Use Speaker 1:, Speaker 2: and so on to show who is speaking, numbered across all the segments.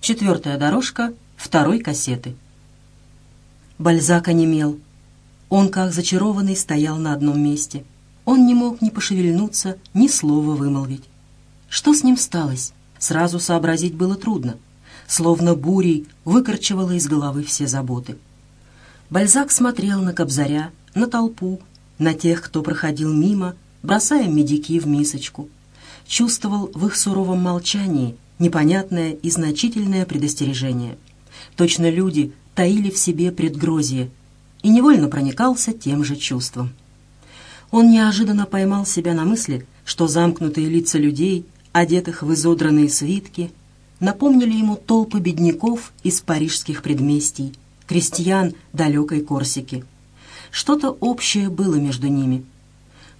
Speaker 1: Четвертая дорожка второй кассеты. Бальзак онемел. Он, как зачарованный, стоял на одном месте. Он не мог ни пошевельнуться, ни слова вымолвить. Что с ним сталось? Сразу сообразить было трудно. Словно бурей выкорчевало из головы все заботы. Бальзак смотрел на Кобзаря, на толпу, на тех, кто проходил мимо, бросая медики в мисочку. Чувствовал в их суровом молчании непонятное и значительное предостережение. Точно люди таили в себе предгрозие и невольно проникался тем же чувством. Он неожиданно поймал себя на мысли, что замкнутые лица людей, одетых в изодранные свитки, напомнили ему толпы бедняков из парижских предместий, крестьян далекой Корсики. Что-то общее было между ними.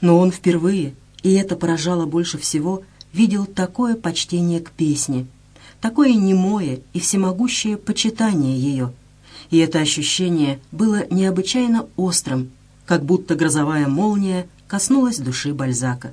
Speaker 1: Но он впервые, и это поражало больше всего, видел такое почтение к песне, такое немое и всемогущее почитание ее. И это ощущение было необычайно острым, как будто грозовая молния коснулась души Бальзака.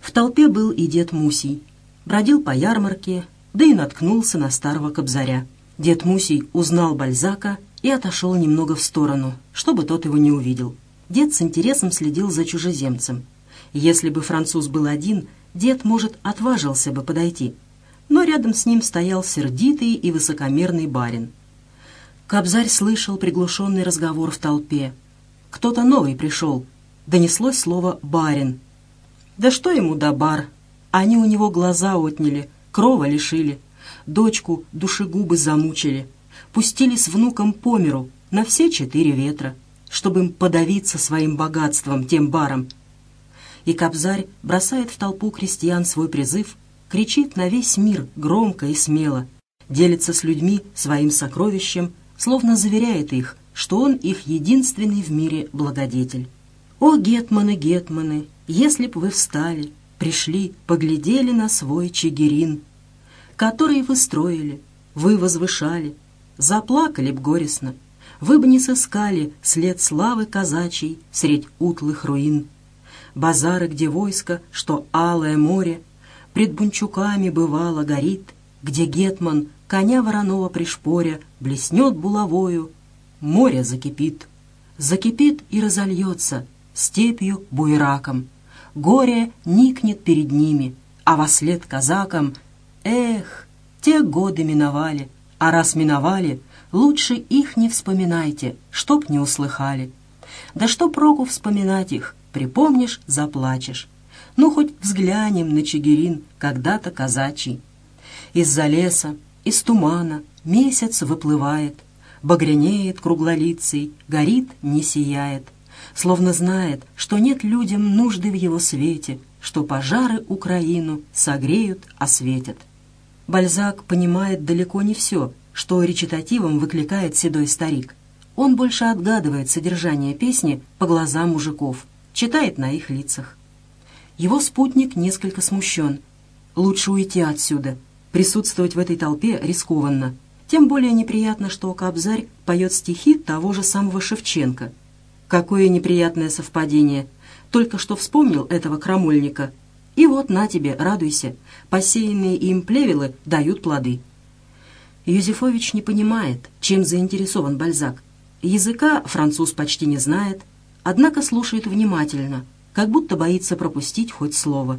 Speaker 1: В толпе был и дед Мусий. Бродил по ярмарке, да и наткнулся на старого кобзаря. Дед Мусий узнал Бальзака и отошел немного в сторону, чтобы тот его не увидел. Дед с интересом следил за чужеземцем. Если бы француз был один, дед, может, отважился бы подойти. Но рядом с ним стоял сердитый и высокомерный барин. Кобзарь слышал приглушенный разговор в толпе. Кто-то новый пришел. Донеслось слово «барин». Да что ему до бар? Они у него глаза отняли, крова лишили, дочку душегубы замучили, пустили с внуком по миру на все четыре ветра, чтобы им подавиться своим богатством, тем баром. И Кобзарь бросает в толпу крестьян свой призыв, кричит на весь мир громко и смело, делится с людьми своим сокровищем, словно заверяет их, что он их единственный в мире благодетель. «О, гетманы, гетманы, если б вы встали, пришли, поглядели на свой чигирин, который вы строили, вы возвышали, заплакали б горестно, вы б не сыскали след славы казачьей средь утлых руин. Базары, где войско, что алое море, пред бунчуками бывало горит, где гетман коня вороного пришпоря блеснет булавою, море закипит. Закипит и разольется степью буераком. Горе никнет перед ними, а во след казакам Эх, те годы миновали, а раз миновали, лучше их не вспоминайте, чтоб не услыхали. Да что проку вспоминать их, припомнишь, заплачешь. Ну, хоть взглянем на Чигирин, когда-то казачий. Из-за леса, из тумана месяц выплывает, Багрянеет круглолицей, горит, не сияет, Словно знает, что нет людям нужды в его свете, Что пожары Украину согреют, осветят. Бальзак понимает далеко не все, что речитативом выкликает седой старик. Он больше отгадывает содержание песни по глазам мужиков, читает на их лицах. Его спутник несколько смущен. Лучше уйти отсюда, Присутствовать в этой толпе рискованно. Тем более неприятно, что Кобзарь поет стихи того же самого Шевченко. Какое неприятное совпадение. Только что вспомнил этого крамольника. И вот на тебе, радуйся. Посеянные им плевелы дают плоды. Юзефович не понимает, чем заинтересован Бальзак. Языка француз почти не знает, однако слушает внимательно, как будто боится пропустить хоть слово.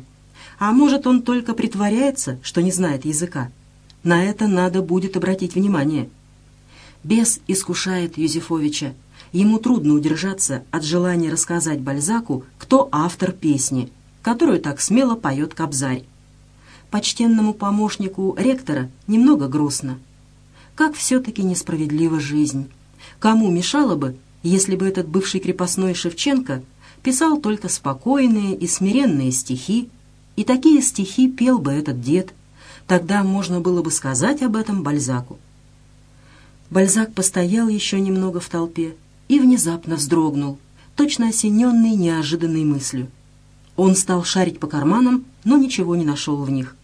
Speaker 1: А может, он только притворяется, что не знает языка? На это надо будет обратить внимание. Бес искушает Юзефовича. Ему трудно удержаться от желания рассказать Бальзаку, кто автор песни, которую так смело поет Кобзарь. Почтенному помощнику ректора немного грустно. Как все-таки несправедлива жизнь. Кому мешало бы, если бы этот бывший крепостной Шевченко писал только спокойные и смиренные стихи, и такие стихи пел бы этот дед. Тогда можно было бы сказать об этом Бальзаку. Бальзак постоял еще немного в толпе и внезапно вздрогнул, точно осененный неожиданной мыслью. Он стал шарить по карманам, но ничего не нашел в них.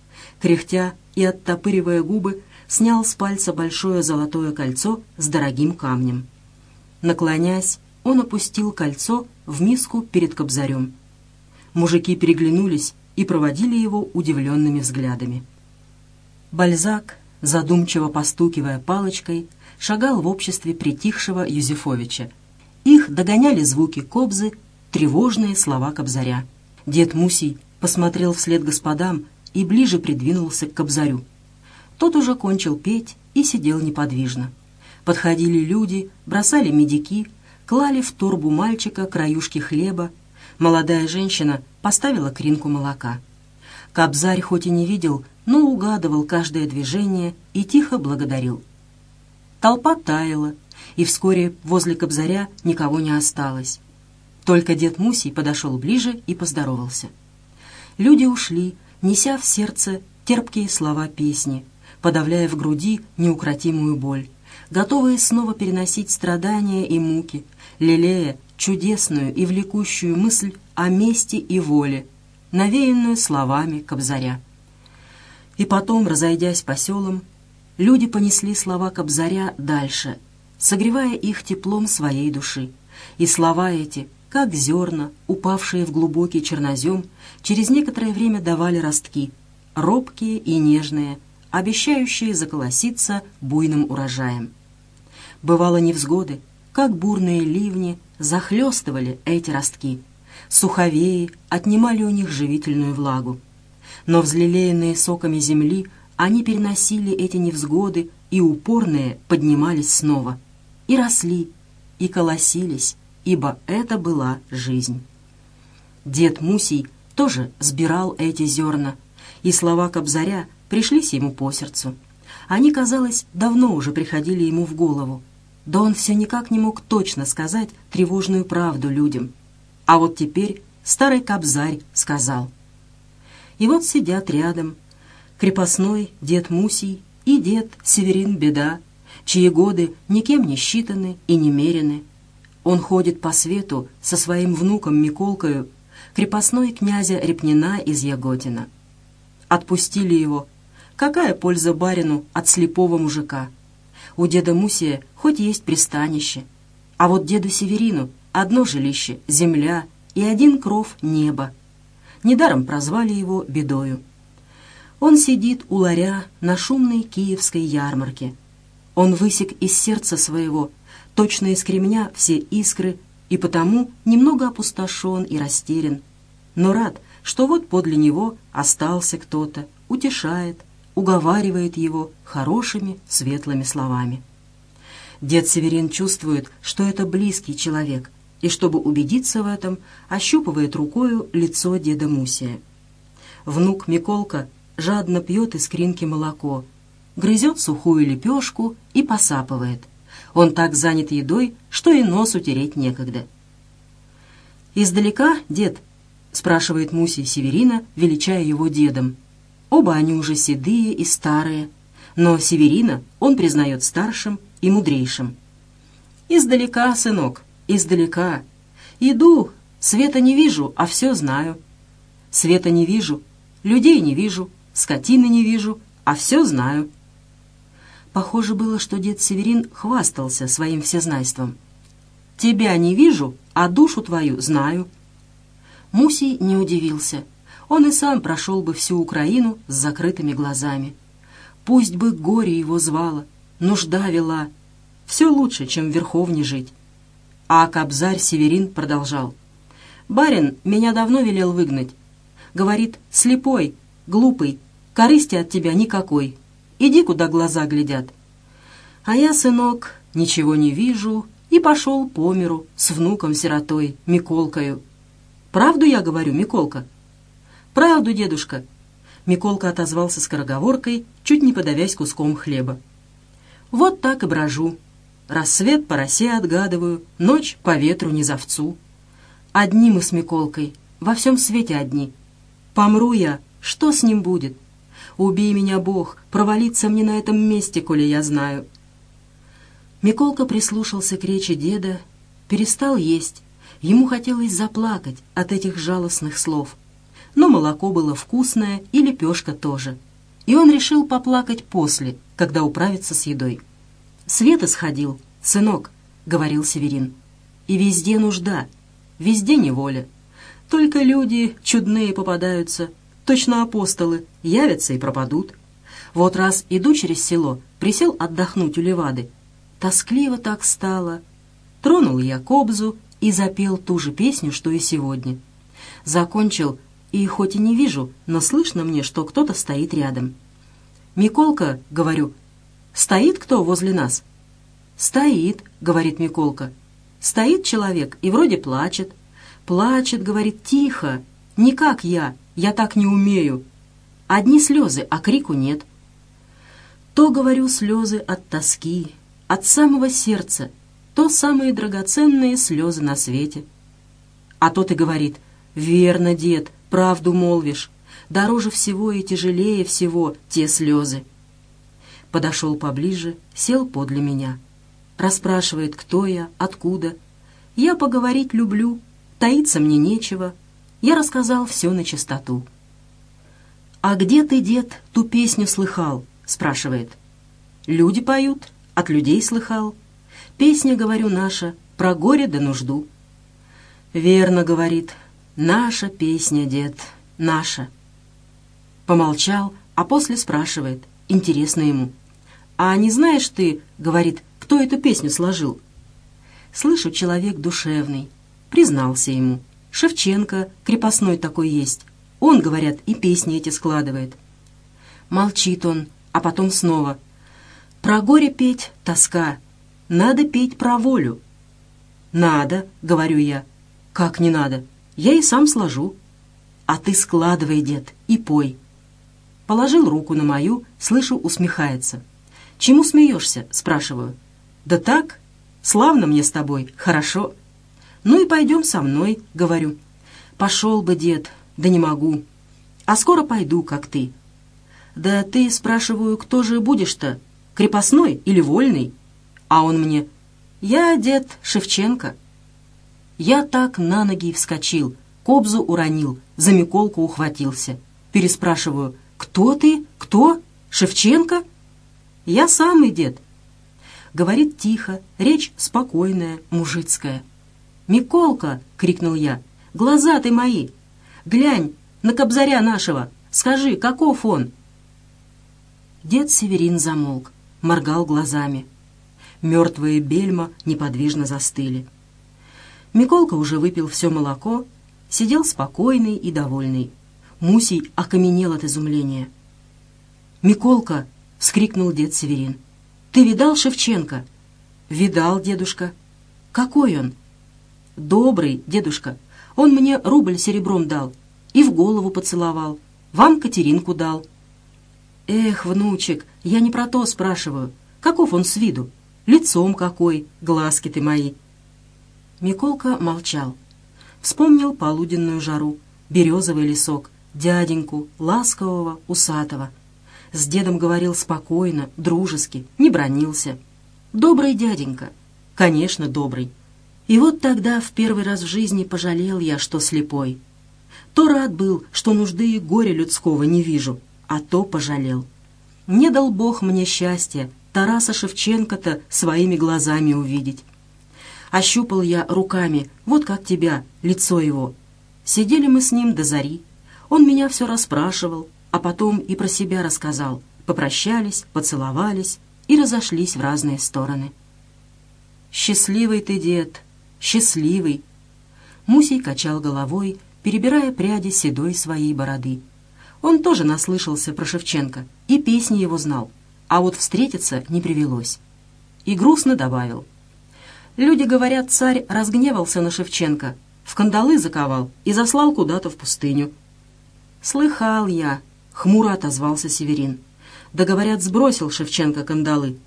Speaker 1: Кряхтя и оттопыривая губы, снял с пальца большое золотое кольцо с дорогим камнем. Наклонясь, он опустил кольцо в миску перед кобзарем. Мужики переглянулись и проводили его удивленными взглядами. Бальзак задумчиво постукивая палочкой, шагал в обществе притихшего Юзефовича. Их догоняли звуки кобзы, тревожные слова кобзаря. Дед Мусий посмотрел вслед господам и ближе придвинулся к кобзарю. Тот уже кончил петь и сидел неподвижно. Подходили люди, бросали медики, клали в торбу мальчика краюшки хлеба. Молодая женщина поставила кринку молока. Кобзарь хоть и не видел, но угадывал каждое движение и тихо благодарил. Толпа таяла, и вскоре возле Кобзаря никого не осталось. Только дед Мусий подошел ближе и поздоровался. Люди ушли, неся в сердце терпкие слова песни, подавляя в груди неукротимую боль, готовые снова переносить страдания и муки, лелея чудесную и влекущую мысль о мести и воле, навеянную словами Кобзаря. И потом, разойдясь по селам, люди понесли слова Кобзаря дальше, согревая их теплом своей души. И слова эти, как зерна, упавшие в глубокий чернозем, через некоторое время давали ростки, робкие и нежные, обещающие заколоситься буйным урожаем. Бывало невзгоды, как бурные ливни захлестывали эти ростки. Суховеи отнимали у них живительную влагу но взлелеянные соками земли они переносили эти невзгоды и упорные поднимались снова. И росли, и колосились, ибо это была жизнь. Дед Мусий тоже сбирал эти зерна, и слова Кобзаря пришлись ему по сердцу. Они, казалось, давно уже приходили ему в голову, да он все никак не мог точно сказать тревожную правду людям. А вот теперь старый Кобзарь сказал — и вот сидят рядом крепостной дед Мусий и дед Северин Беда, чьи годы никем не считаны и не мерены. Он ходит по свету со своим внуком Миколкою, крепостной князя Репнина из Яготина. Отпустили его. Какая польза барину от слепого мужика? У деда Мусия хоть есть пристанище, а вот деду Северину одно жилище, земля и один кров неба. Недаром прозвали его Бедою. Он сидит у ларя на шумной киевской ярмарке. Он высек из сердца своего, точно из кремня, все искры, и потому немного опустошен и растерян, но рад, что вот подле него остался кто-то, утешает, уговаривает его хорошими, светлыми словами. Дед Северин чувствует, что это близкий человек — и, чтобы убедиться в этом, ощупывает рукою лицо деда Мусия. Внук Миколка жадно пьет из кринки молоко, грызет сухую лепешку и посапывает. Он так занят едой, что и нос утереть некогда. «Издалека, дед?» — спрашивает Мусий Северина, величая его дедом. Оба они уже седые и старые, но Северина он признает старшим и мудрейшим. «Издалека, сынок», издалека. Иду, света не вижу, а все знаю. Света не вижу, людей не вижу, скотины не вижу, а все знаю. Похоже было, что дед Северин хвастался своим всезнайством. «Тебя не вижу, а душу твою знаю». Мусий не удивился. Он и сам прошел бы всю Украину с закрытыми глазами. Пусть бы горе его звало, нужда вела. Все лучше, чем в Верховне жить. А Кобзарь Северин продолжал. «Барин меня давно велел выгнать. Говорит, слепой, глупый, корысти от тебя никакой. Иди, куда глаза глядят». А я, сынок, ничего не вижу и пошел по миру с внуком-сиротой, Миколкою. «Правду я говорю, Миколка?» «Правду, дедушка», Миколка отозвался скороговоркой, чуть не подавясь куском хлеба. «Вот так и брожу. Рассвет по росе отгадываю, ночь по ветру не завцу. Одни мы с Миколкой, во всем свете одни. Помру я, что с ним будет? Убей меня, Бог, провалиться мне на этом месте, коли я знаю. Миколка прислушался к речи деда, перестал есть. Ему хотелось заплакать от этих жалостных слов. Но молоко было вкусное и лепешка тоже. И он решил поплакать после, когда управится с едой. Свет исходил, сынок, — говорил Северин. И везде нужда, везде неволя. Только люди чудные попадаются, точно апостолы, явятся и пропадут. Вот раз иду через село, присел отдохнуть у левады. Тоскливо так стало. Тронул я кобзу и запел ту же песню, что и сегодня. Закончил, и хоть и не вижу, но слышно мне, что кто-то стоит рядом. «Миколка», — говорю, — «стоит кто возле нас?» «Стоит», — говорит Миколка. «Стоит человек и вроде плачет». «Плачет», — говорит, — «тихо, не как я, я так не умею». Одни слезы, а крику нет. То, говорю, слезы от тоски, от самого сердца, то самые драгоценные слезы на свете. А тот и говорит, «Верно, дед, правду молвишь, дороже всего и тяжелее всего те слезы». Подошел поближе, сел подле меня. Расспрашивает, кто я, откуда. Я поговорить люблю, таиться мне нечего. Я рассказал все на чистоту. «А где ты, дед, ту песню слыхал?» — спрашивает. «Люди поют, от людей слыхал. Песня, говорю, наша, про горе да нужду». «Верно, — говорит, — наша песня, дед, наша». Помолчал, а после спрашивает, интересно ему. «А не знаешь ты, — говорит, — кто эту песню сложил?» Слышу, человек душевный. Признался ему. Шевченко, крепостной такой есть. Он, говорят, и песни эти складывает. Молчит он, а потом снова. Про горе петь — тоска. Надо петь про волю. Надо, говорю я. Как не надо? Я и сам сложу. А ты складывай, дед, и пой. Положил руку на мою, слышу, усмехается. «Чему смеешься?» — спрашиваю. «Да так, славно мне с тобой, хорошо». «Ну и пойдем со мной», — говорю. «Пошел бы, дед, да не могу. А скоро пойду, как ты. Да ты, спрашиваю, кто же будешь-то? Крепостной или вольный? А он мне, я дед Шевченко. Я так на ноги вскочил, кобзу уронил, за Миколку ухватился. Переспрашиваю, кто ты? Кто? Шевченко? Я самый дед. Говорит тихо, речь спокойная, мужицкая. «Миколка!» — крикнул я. «Глаза ты мои! Глянь на кобзаря нашего! Скажи, каков он?» Дед Северин замолк, моргал глазами. Мертвые бельма неподвижно застыли. Миколка уже выпил все молоко, сидел спокойный и довольный. Мусий окаменел от изумления. «Миколка!» — вскрикнул дед Северин. «Ты видал Шевченко?» «Видал, дедушка». «Какой он?» «Добрый, дедушка. Он мне рубль серебром дал и в голову поцеловал. Вам Катеринку дал». «Эх, внучек, я не про то спрашиваю. Каков он с виду? Лицом какой, глазки ты мои». Миколка молчал. Вспомнил полуденную жару, березовый лесок, дяденьку, ласкового, усатого. С дедом говорил спокойно, дружески, не бронился. «Добрый дяденька». «Конечно, добрый. И вот тогда в первый раз в жизни пожалел я, что слепой. То рад был, что нужды и горя людского не вижу, а то пожалел. Не дал Бог мне счастья Тараса Шевченко-то своими глазами увидеть. Ощупал я руками, вот как тебя, лицо его. Сидели мы с ним до зари. Он меня все расспрашивал, а потом и про себя рассказал. Попрощались, поцеловались и разошлись в разные стороны. «Счастливый ты, дед!» счастливый!» Мусей качал головой, перебирая пряди седой своей бороды. Он тоже наслышался про Шевченко и песни его знал, а вот встретиться не привелось. И грустно добавил. «Люди говорят, царь разгневался на Шевченко, в кандалы заковал и заслал куда-то в пустыню». «Слыхал я», — хмуро отозвался Северин. «Да, говорят, сбросил Шевченко кандалы.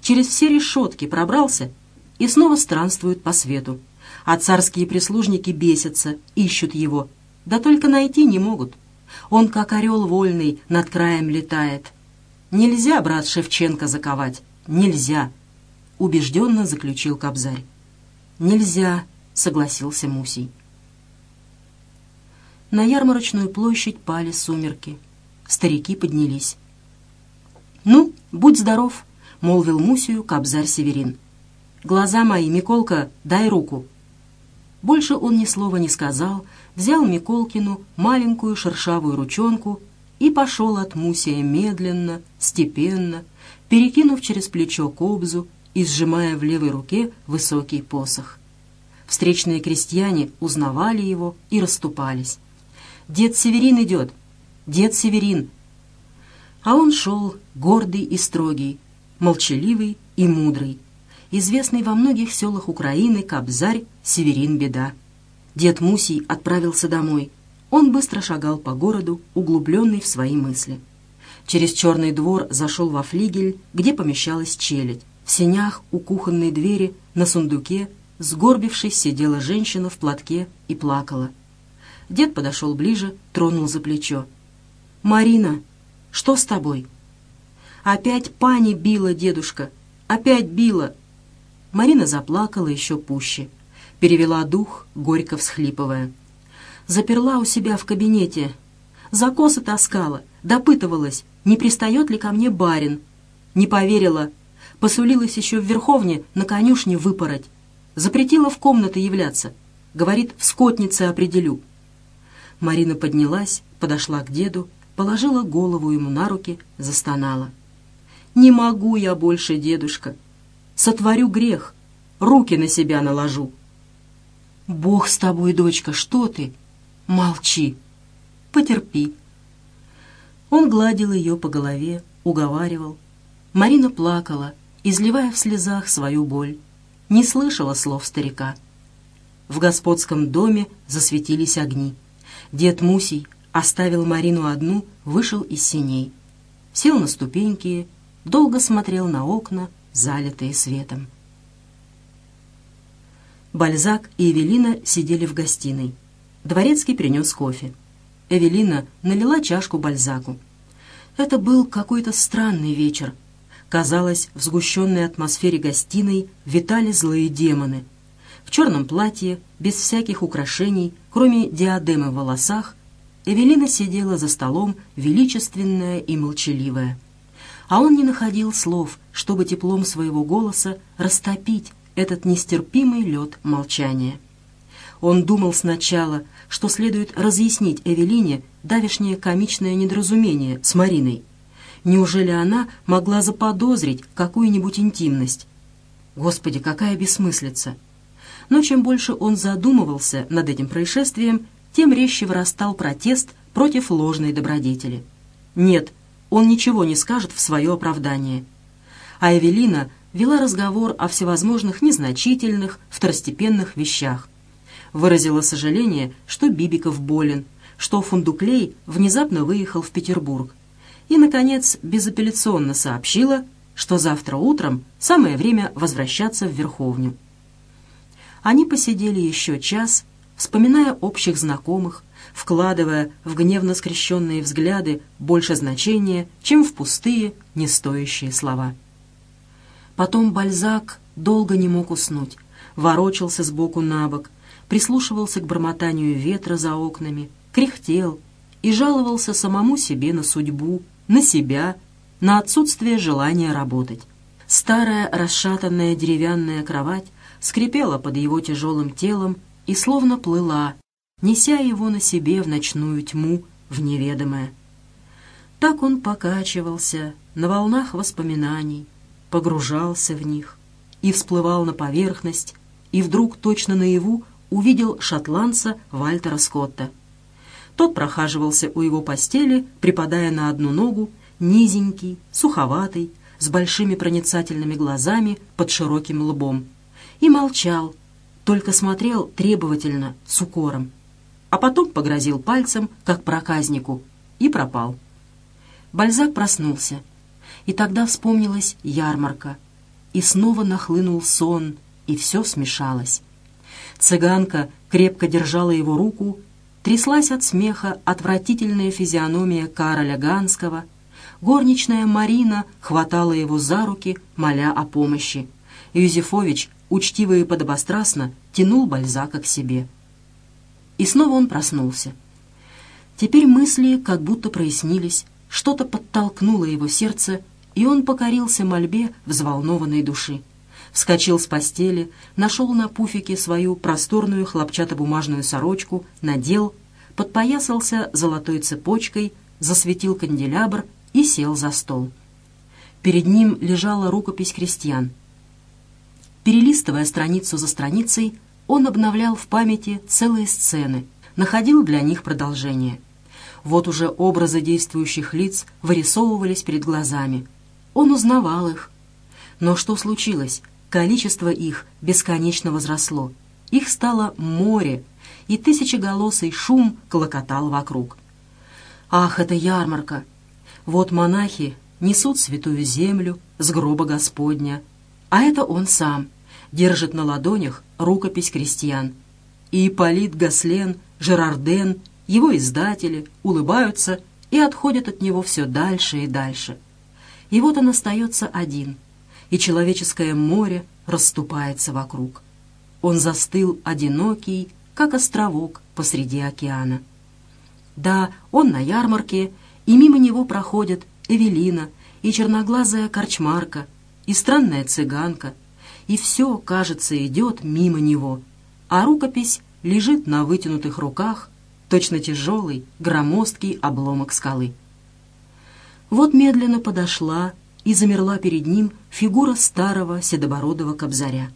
Speaker 1: Через все решетки пробрался и снова странствует по свету. А царские прислужники бесятся, ищут его. Да только найти не могут. Он, как орел вольный, над краем летает. Нельзя, брат Шевченко, заковать. Нельзя, убежденно заключил Кобзарь. Нельзя, согласился Мусий. На ярмарочную площадь пали сумерки. Старики поднялись. «Ну, будь здоров», — молвил Мусию Кобзарь Северин. «Глаза мои, Миколка, дай руку». Больше он ни слова не сказал, взял Миколкину маленькую шершавую ручонку и пошел от Мусия медленно, степенно, перекинув через плечо кобзу и сжимая в левой руке высокий посох. Встречные крестьяне узнавали его и расступались. «Дед Северин идет! Дед Северин!» А он шел гордый и строгий, молчаливый и мудрый, известный во многих селах Украины Кобзарь Северин Беда. Дед Мусий отправился домой. Он быстро шагал по городу, углубленный в свои мысли. Через черный двор зашел во флигель, где помещалась челядь. В сенях у кухонной двери на сундуке, сгорбившись, сидела женщина в платке и плакала. Дед подошел ближе, тронул за плечо. «Марина, что с тобой?» «Опять пани била, дедушка! Опять била!» Марина заплакала еще пуще. Перевела дух, горько всхлипывая. Заперла у себя в кабинете. За косы таскала, допытывалась, не пристает ли ко мне барин. Не поверила. Посулилась еще в Верховне на конюшне выпороть. Запретила в комнаты являться. Говорит, в скотнице определю. Марина поднялась, подошла к деду, положила голову ему на руки, застонала. «Не могу я больше, дедушка. Сотворю грех, руки на себя наложу». «Бог с тобой, дочка, что ты? Молчи, потерпи». Он гладил ее по голове, уговаривал. Марина плакала, изливая в слезах свою боль. Не слышала слов старика. В господском доме засветились огни. Дед Мусий оставил Марину одну, вышел из синей. Сел на ступеньки, долго смотрел на окна, залитые светом. Бальзак и Эвелина сидели в гостиной. Дворецкий принес кофе. Эвелина налила чашку Бальзаку. Это был какой-то странный вечер. Казалось, в сгущенной атмосфере гостиной витали злые демоны. В черном платье, без всяких украшений, кроме диадемы в волосах, Эвелина сидела за столом, величественная и молчаливая а он не находил слов, чтобы теплом своего голоса растопить этот нестерпимый лед молчания. Он думал сначала, что следует разъяснить Эвелине давешнее комичное недоразумение с Мариной. Неужели она могла заподозрить какую-нибудь интимность? Господи, какая бессмыслица! Но чем больше он задумывался над этим происшествием, тем резче вырастал протест против ложной добродетели. Нет, он ничего не скажет в свое оправдание. А Эвелина вела разговор о всевозможных незначительных, второстепенных вещах. Выразила сожаление, что Бибиков болен, что Фундуклей внезапно выехал в Петербург. И, наконец, безапелляционно сообщила, что завтра утром самое время возвращаться в Верховню. Они посидели еще час, вспоминая общих знакомых, вкладывая в гневно скрещенные взгляды больше значения, чем в пустые, не стоящие слова. Потом Бальзак долго не мог уснуть, ворочался сбоку на бок, прислушивался к бормотанию ветра за окнами, кряхтел и жаловался самому себе на судьбу, на себя, на отсутствие желания работать. Старая расшатанная деревянная кровать скрипела под его тяжелым телом и словно плыла, неся его на себе в ночную тьму, в неведомое. Так он покачивался на волнах воспоминаний, погружался в них и всплывал на поверхность, и вдруг точно наяву увидел шотландца Вальтера Скотта. Тот прохаживался у его постели, припадая на одну ногу, низенький, суховатый, с большими проницательными глазами под широким лбом, и молчал, только смотрел требовательно, с укором а потом погрозил пальцем, как проказнику, и пропал. Бальзак проснулся, и тогда вспомнилась ярмарка, и снова нахлынул сон, и все смешалось. Цыганка крепко держала его руку, тряслась от смеха отвратительная физиономия Кароля Ганского, горничная Марина хватала его за руки, моля о помощи. Юзефович, учтиво и подобострастно, тянул Бальзака к себе. И снова он проснулся. Теперь мысли как будто прояснились, что-то подтолкнуло его сердце, и он покорился мольбе взволнованной души. Вскочил с постели, нашел на пуфике свою просторную хлопчатобумажную сорочку, надел, подпоясался золотой цепочкой, засветил канделябр и сел за стол. Перед ним лежала рукопись крестьян. Перелистывая страницу за страницей, он обновлял в памяти целые сцены, находил для них продолжение. Вот уже образы действующих лиц вырисовывались перед глазами. Он узнавал их. Но что случилось? Количество их бесконечно возросло. Их стало море, и тысячеголосый шум клокотал вокруг. Ах, это ярмарка! Вот монахи несут святую землю с гроба Господня, а это он сам держит на ладонях рукопись крестьян. И Ипполит Гаслен, Жерарден, его издатели улыбаются и отходят от него все дальше и дальше. И вот он остается один, и человеческое море расступается вокруг. Он застыл одинокий, как островок посреди океана. Да, он на ярмарке, и мимо него проходят Эвелина и черноглазая корчмарка, и странная цыганка, и все, кажется, идет мимо него, а рукопись лежит на вытянутых руках, точно тяжелый, громоздкий обломок скалы. Вот медленно подошла и замерла перед ним фигура старого седобородого кобзаря.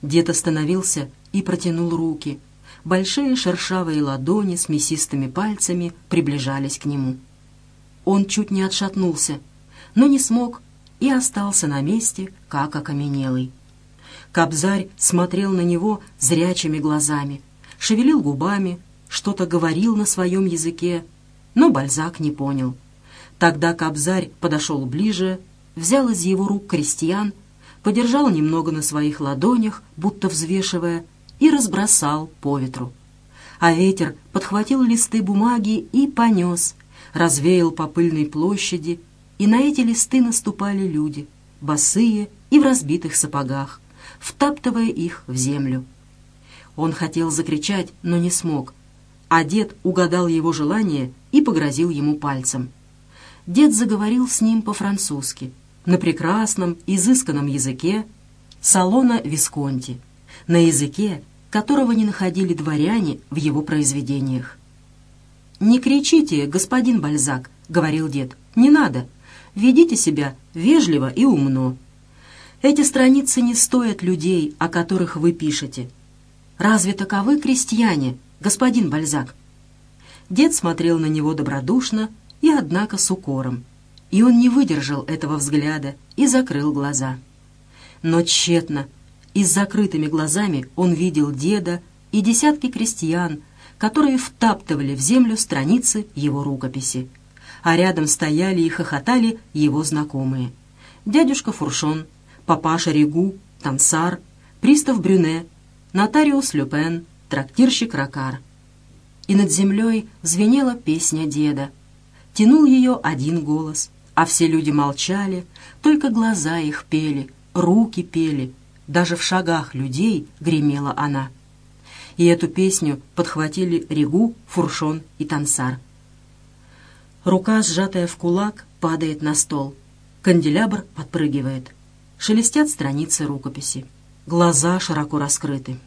Speaker 1: Дед остановился и протянул руки. Большие шершавые ладони с мясистыми пальцами приближались к нему. Он чуть не отшатнулся, но не смог и остался на месте, как окаменелый. Кобзарь смотрел на него зрячими глазами, шевелил губами, что-то говорил на своем языке, но Бальзак не понял. Тогда Кобзарь подошел ближе, взял из его рук крестьян, подержал немного на своих ладонях, будто взвешивая, и разбросал по ветру. А ветер подхватил листы бумаги и понес, развеял по пыльной площади, и на эти листы наступали люди, босые и в разбитых сапогах втаптывая их в землю. Он хотел закричать, но не смог, а дед угадал его желание и погрозил ему пальцем. Дед заговорил с ним по-французски, на прекрасном, изысканном языке салона Висконти, на языке, которого не находили дворяне в его произведениях. «Не кричите, господин Бальзак», — говорил дед, — «не надо. Ведите себя вежливо и умно. Эти страницы не стоят людей, о которых вы пишете. Разве таковы крестьяне, господин Бальзак?» Дед смотрел на него добродушно и, однако, с укором. И он не выдержал этого взгляда и закрыл глаза. Но тщетно. И с закрытыми глазами он видел деда и десятки крестьян, которые втаптывали в землю страницы его рукописи. А рядом стояли и хохотали его знакомые. Дядюшка Фуршон, папаша Ригу, Тансар, пристав Брюне, нотариус Люпен, трактирщик Ракар. И над землей звенела песня деда. Тянул ее один голос, а все люди молчали, только глаза их пели, руки пели, даже в шагах людей гремела она. И эту песню подхватили Ригу, Фуршон и Тансар. Рука, сжатая в кулак, падает на стол. Канделябр подпрыгивает шелестят страницы рукописи. Глаза широко раскрыты.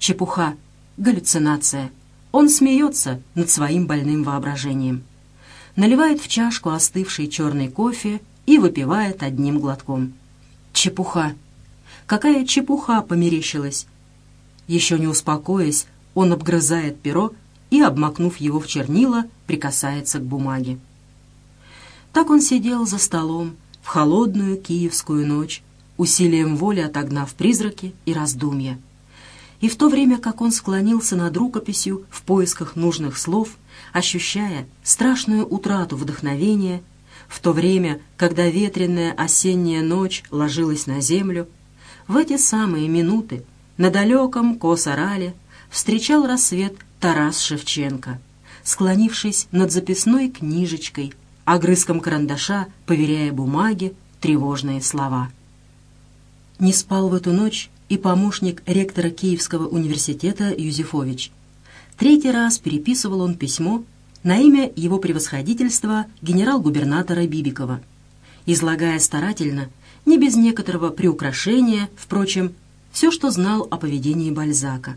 Speaker 1: Чепуха, галлюцинация. Он смеется над своим больным воображением. Наливает в чашку остывший черный кофе и выпивает одним глотком. Чепуха. Какая чепуха померещилась. Еще не успокоясь, он обгрызает перо и, обмакнув его в чернила, прикасается к бумаге. Так он сидел за столом, в холодную киевскую ночь, усилием воли отогнав призраки и раздумья. И в то время, как он склонился над рукописью в поисках нужных слов, ощущая страшную утрату вдохновения, в то время, когда ветреная осенняя ночь ложилась на землю, в эти самые минуты на далеком Косарале встречал рассвет Тарас Шевченко, склонившись над записной книжечкой, огрызком карандаша, поверяя бумаге тревожные слова. Не спал в эту ночь и помощник ректора Киевского университета Юзефович. Третий раз переписывал он письмо на имя его превосходительства генерал-губернатора Бибикова, излагая старательно, не без некоторого приукрашения, впрочем, все, что знал о поведении Бальзака.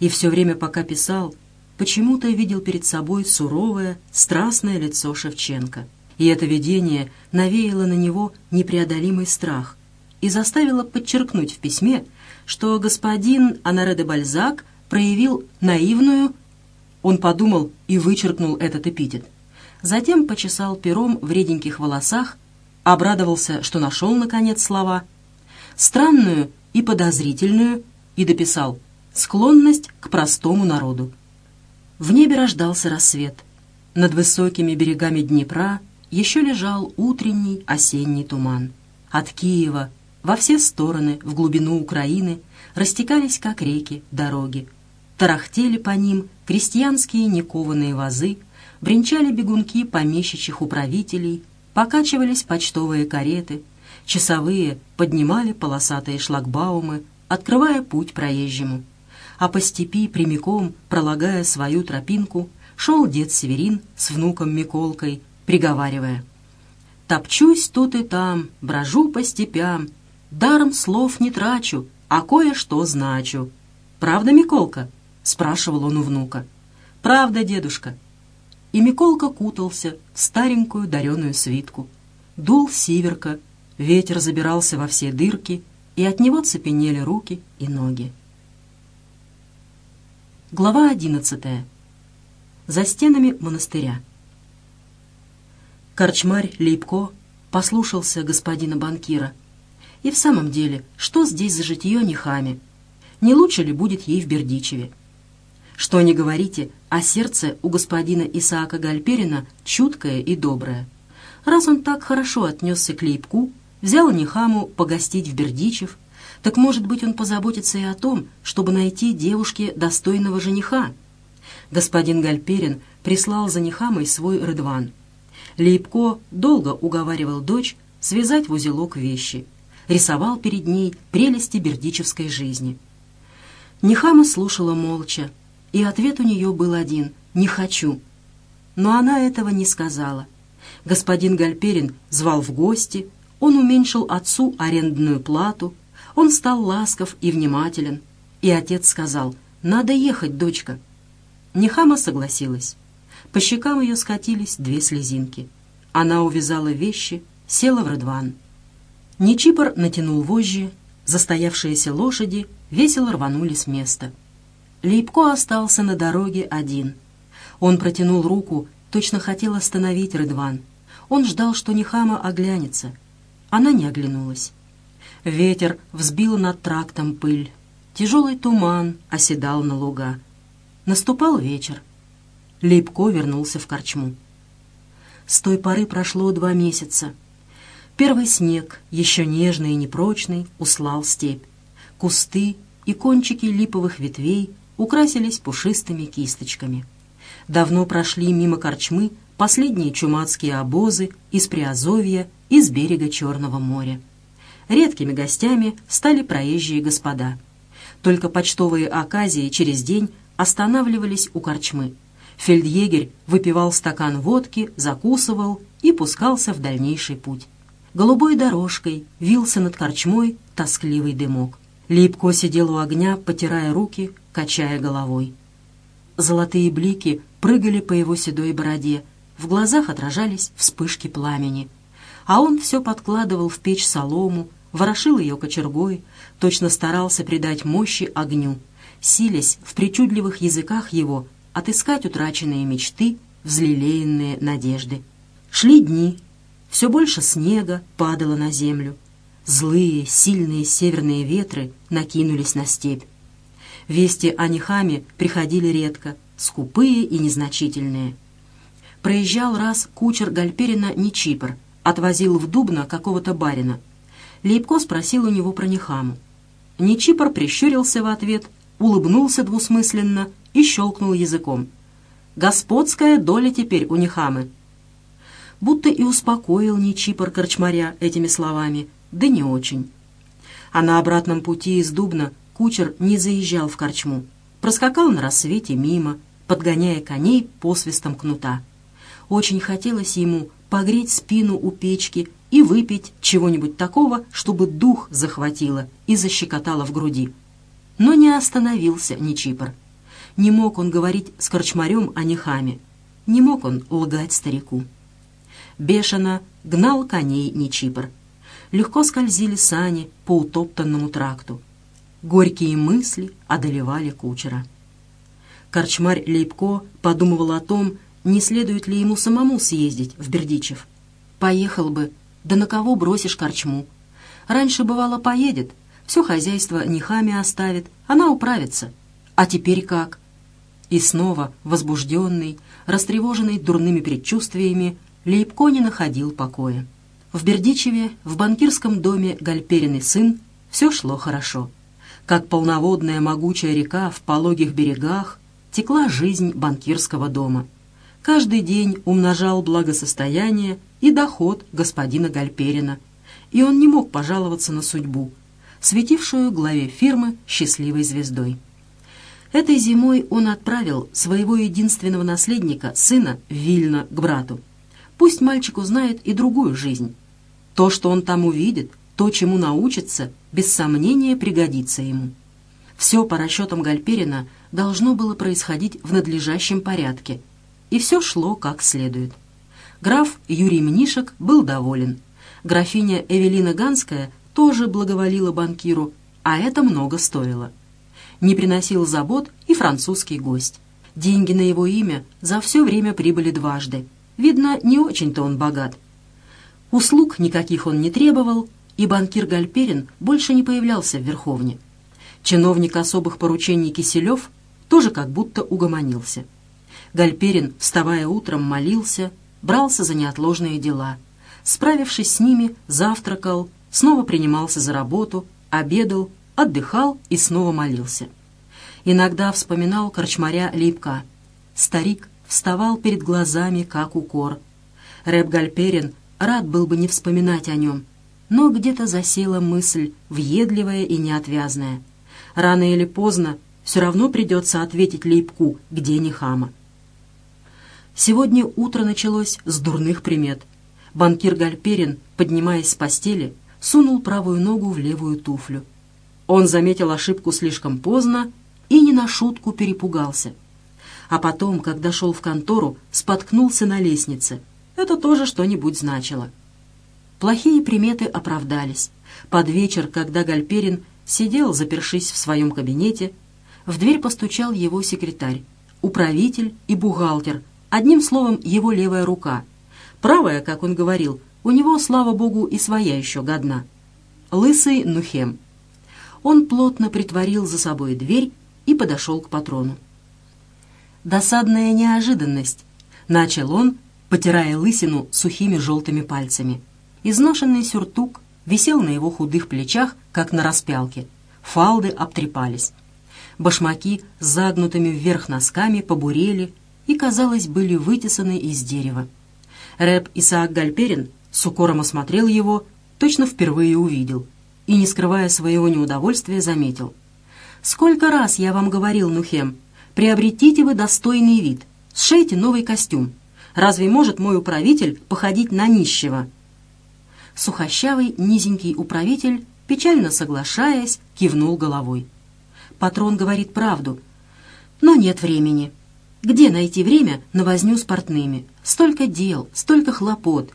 Speaker 1: И все время, пока писал, почему-то видел перед собой суровое, страстное лицо Шевченко. И это видение навеяло на него непреодолимый страх и заставило подчеркнуть в письме, что господин Анаре де Бальзак проявил наивную... Он подумал и вычеркнул этот эпитет. Затем почесал пером в реденьких волосах, обрадовался, что нашел, наконец, слова, странную и подозрительную, и дописал «склонность к простому народу». В небе рождался рассвет. Над высокими берегами Днепра еще лежал утренний осенний туман. От Киева во все стороны, в глубину Украины, растекались, как реки, дороги. Тарахтели по ним крестьянские некованные вазы, бренчали бегунки помещичьих управителей, покачивались почтовые кареты, часовые поднимали полосатые шлагбаумы, открывая путь проезжему а по степи прямиком, пролагая свою тропинку, шел дед Северин с внуком Миколкой, приговаривая. «Топчусь тут и там, брожу по степям, даром слов не трачу, а кое-что значу. Правда, Миколка?» — спрашивал он у внука. «Правда, дедушка». И Миколка кутался в старенькую дареную свитку. Дул сиверка, ветер забирался во все дырки, и от него цепенели руки и ноги. Глава одиннадцатая. За стенами монастыря. Корчмарь Лейбко послушался господина банкира. И в самом деле, что здесь за житье Нехаме? Не лучше ли будет ей в Бердичеве? Что не говорите, а сердце у господина Исаака Гальперина чуткое и доброе. Раз он так хорошо отнесся к Лейбку, взял Нехаму погостить в Бердичев, так, может быть, он позаботится и о том, чтобы найти девушке достойного жениха. Господин Гальперин прислал за Нехамой свой рыдван. Лейбко долго уговаривал дочь связать в узелок вещи, рисовал перед ней прелести бердичевской жизни. Нехама слушала молча, и ответ у нее был один — «не хочу». Но она этого не сказала. Господин Гальперин звал в гости, он уменьшил отцу арендную плату, он стал ласков и внимателен, и отец сказал «Надо ехать, дочка». Нехама согласилась. По щекам ее скатились две слезинки. Она увязала вещи, села в Рыдван. Нечипор натянул вожжи, застоявшиеся лошади весело рванули с места. Лейбко остался на дороге один. Он протянул руку, точно хотел остановить Рыдван. Он ждал, что Нехама оглянется. Она не оглянулась. Ветер взбил над трактом пыль. Тяжелый туман оседал на луга. Наступал вечер. Лейбко вернулся в корчму. С той поры прошло два месяца. Первый снег, еще нежный и непрочный, услал степь. Кусты и кончики липовых ветвей украсились пушистыми кисточками. Давно прошли мимо корчмы последние чумацкие обозы из Приазовья и с берега Черного моря. Редкими гостями стали проезжие господа. Только почтовые оказии через день останавливались у корчмы. Фельдъегерь выпивал стакан водки, закусывал и пускался в дальнейший путь. Голубой дорожкой вился над корчмой тоскливый дымок. Липко сидел у огня, потирая руки, качая головой. Золотые блики прыгали по его седой бороде, в глазах отражались вспышки пламени. А он все подкладывал в печь солому, ворошил ее кочергой, точно старался придать мощи огню, силясь в причудливых языках его отыскать утраченные мечты, взлелеянные надежды. Шли дни, все больше снега падало на землю. Злые, сильные северные ветры накинулись на степь. Вести о Нехаме приходили редко, скупые и незначительные. Проезжал раз кучер Гальперина Нечипр, отвозил в Дубно какого-то барина — Лейбко спросил у него про Нехаму. Нечипор прищурился в ответ, улыбнулся двусмысленно и щелкнул языком. «Господская доля теперь у Нехамы». Будто и успокоил Нечипор корчмаря этими словами, да не очень. А на обратном пути из Дубна кучер не заезжал в корчму. Проскакал на рассвете мимо, подгоняя коней посвистом кнута. Очень хотелось ему погреть спину у печки и выпить чего-нибудь такого, чтобы дух захватило и защекотало в груди. Но не остановился ни Чипр. Не мог он говорить с корчмарем о Нехаме. Не мог он лгать старику. Бешено гнал коней Нечипор. Легко скользили сани по утоптанному тракту. Горькие мысли одолевали кучера. Корчмарь Лейбко подумывал о том, не следует ли ему самому съездить в Бердичев. Поехал бы, да на кого бросишь корчму? Раньше, бывало, поедет, все хозяйство Нехами оставит, она управится. А теперь как? И снова, возбужденный, растревоженный дурными предчувствиями, Лейбко не находил покоя. В Бердичеве, в банкирском доме Гальперин и сын, все шло хорошо. Как полноводная могучая река в пологих берегах текла жизнь банкирского дома. Каждый день умножал благосостояние и доход господина Гальперина, и он не мог пожаловаться на судьбу, светившую главе фирмы счастливой звездой. Этой зимой он отправил своего единственного наследника, сына Вильна, к брату. Пусть мальчик узнает и другую жизнь. То, что он там увидит, то, чему научится, без сомнения пригодится ему. Все по расчетам Гальперина должно было происходить в надлежащем порядке, и все шло как следует. Граф Юрий Мнишек был доволен. Графиня Эвелина Ганская тоже благоволила банкиру, а это много стоило. Не приносил забот и французский гость. Деньги на его имя за все время прибыли дважды. Видно, не очень-то он богат. Услуг никаких он не требовал, и банкир Гальперин больше не появлялся в Верховне. Чиновник особых поручений Киселев тоже как будто угомонился. Гальперин, вставая утром, молился, брался за неотложные дела. Справившись с ними, завтракал, снова принимался за работу, обедал, отдыхал и снова молился. Иногда вспоминал корчмаря Липка. Старик вставал перед глазами, как укор. Рэп Гальперин рад был бы не вспоминать о нем, но где-то засела мысль, въедливая и неотвязная. Рано или поздно все равно придется ответить Лейбку, где не хама. Сегодня утро началось с дурных примет. Банкир Гальперин, поднимаясь с постели, сунул правую ногу в левую туфлю. Он заметил ошибку слишком поздно и не на шутку перепугался. А потом, когда шел в контору, споткнулся на лестнице. Это тоже что-нибудь значило. Плохие приметы оправдались. Под вечер, когда Гальперин сидел, запершись в своем кабинете, в дверь постучал его секретарь, управитель и бухгалтер, одним словом, его левая рука. Правая, как он говорил, у него, слава богу, и своя еще годна. Лысый Нухем. Он плотно притворил за собой дверь и подошел к патрону. «Досадная неожиданность», — начал он, потирая лысину сухими желтыми пальцами. Изношенный сюртук висел на его худых плечах, как на распялке. Фалды обтрепались. Башмаки с загнутыми вверх носками побурели и, казалось, были вытесаны из дерева. Рэп Исаак Гальперин с укором осмотрел его, точно впервые увидел, и, не скрывая своего неудовольствия, заметил. «Сколько раз я вам говорил, Нухем, приобретите вы достойный вид, сшейте новый костюм. Разве может мой управитель походить на нищего?» Сухощавый, низенький управитель, печально соглашаясь, кивнул головой. Патрон говорит правду, но нет времени. Где найти время на возню с портными? Столько дел, столько хлопот.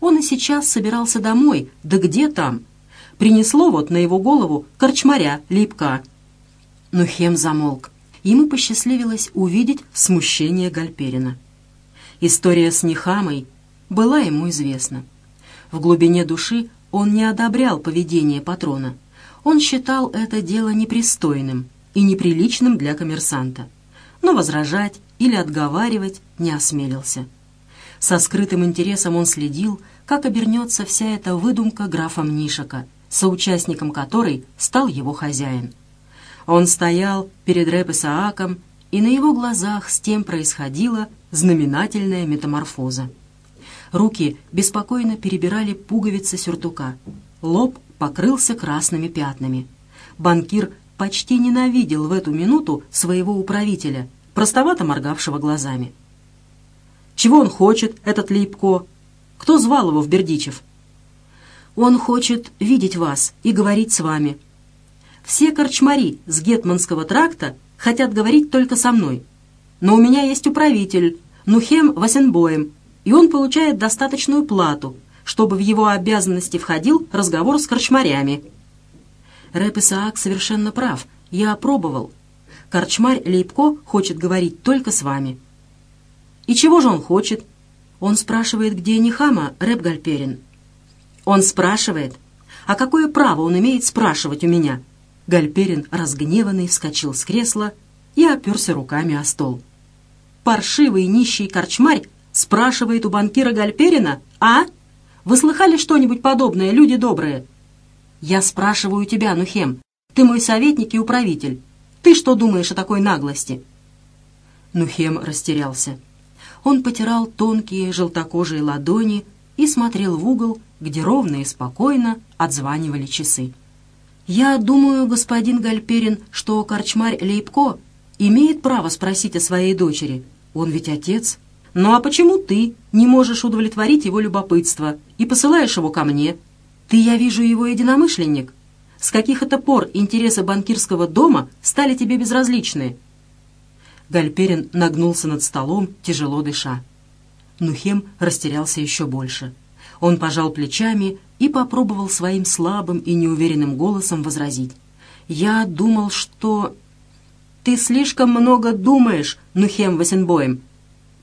Speaker 1: Он и сейчас собирался домой, да где там? Принесло вот на его голову корчмаря, липка. Но Хем замолк. Ему посчастливилось увидеть смущение Гальперина. История с Нехамой была ему известна. В глубине души он не одобрял поведение патрона. Он считал это дело непристойным и неприличным для коммерсанта но возражать или отговаривать не осмелился. Со скрытым интересом он следил, как обернется вся эта выдумка графа Мнишека, соучастником которой стал его хозяин. Он стоял перед Рэп Исааком, и на его глазах с тем происходила знаменательная метаморфоза. Руки беспокойно перебирали пуговицы сюртука. Лоб покрылся красными пятнами. Банкир почти ненавидел в эту минуту своего управителя, простовато моргавшего глазами. «Чего он хочет, этот Лейбко? Кто звал его в Бердичев?» «Он хочет видеть вас и говорить с вами. Все корчмари с Гетманского тракта хотят говорить только со мной. Но у меня есть управитель, Нухем Васенбоем, и он получает достаточную плату, чтобы в его обязанности входил разговор с корчмарями. Рэп Исаак совершенно прав. Я опробовал. Корчмарь Лейбко хочет говорить только с вами. И чего же он хочет? Он спрашивает, где Нихама, Рэп Гальперин. Он спрашивает. А какое право он имеет спрашивать у меня? Гальперин, разгневанный, вскочил с кресла и оперся руками о стол. Паршивый нищий корчмарь спрашивает у банкира Гальперина, а? Вы слыхали что-нибудь подобное, люди добрые? Я спрашиваю тебя, Нухем. Ты мой советник и управитель. Ты что думаешь о такой наглости?» Нухем растерялся. Он потирал тонкие желтокожие ладони и смотрел в угол, где ровно и спокойно отзванивали часы. «Я думаю, господин Гальперин, что корчмарь Лейбко имеет право спросить о своей дочери. Он ведь отец. Ну а почему ты не можешь удовлетворить его любопытство и посылаешь его ко мне? Ты, я вижу, его единомышленник. С каких это пор интересы банкирского дома стали тебе безразличны?» Гальперин нагнулся над столом, тяжело дыша. Нухем растерялся еще больше. Он пожал плечами и попробовал своим слабым и неуверенным голосом возразить. «Я думал, что...» «Ты слишком много думаешь, Нухем Васенбоем.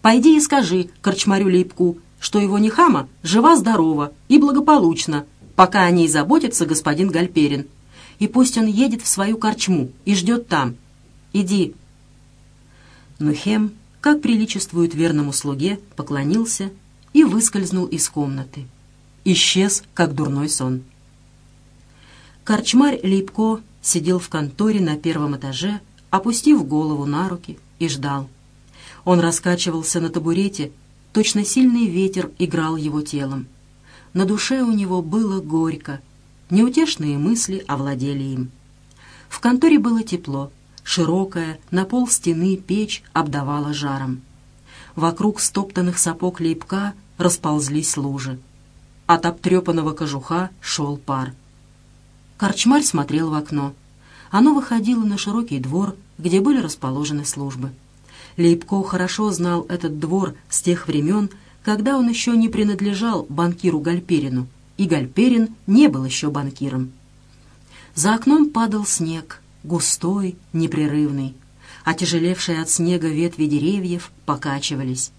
Speaker 1: Пойди и скажи корчмарю Лейбку, что его Нехама жива-здорова и благополучна, пока о ней заботится господин Гальперин. И пусть он едет в свою корчму и ждет там. Иди». Нухем, как приличествует верному слуге, поклонился и выскользнул из комнаты. Исчез, как дурной сон. Корчмарь Лейбко сидел в конторе на первом этаже, опустив голову на руки, и ждал. Он раскачивался на табурете, точно сильный ветер играл его телом. На душе у него было горько, неутешные мысли овладели им. В конторе было тепло, широкая, на пол стены печь обдавала жаром. Вокруг стоптанных сапог лейбка расползлись лужи. От обтрепанного кожуха шел пар. Корчмарь смотрел в окно. Оно выходило на широкий двор, где были расположены службы. Лейбко хорошо знал этот двор с тех времен, когда он еще не принадлежал банкиру Гальперину, и Гальперин не был еще банкиром. За окном падал снег, густой, непрерывный. Отяжелевшие от снега ветви деревьев покачивались.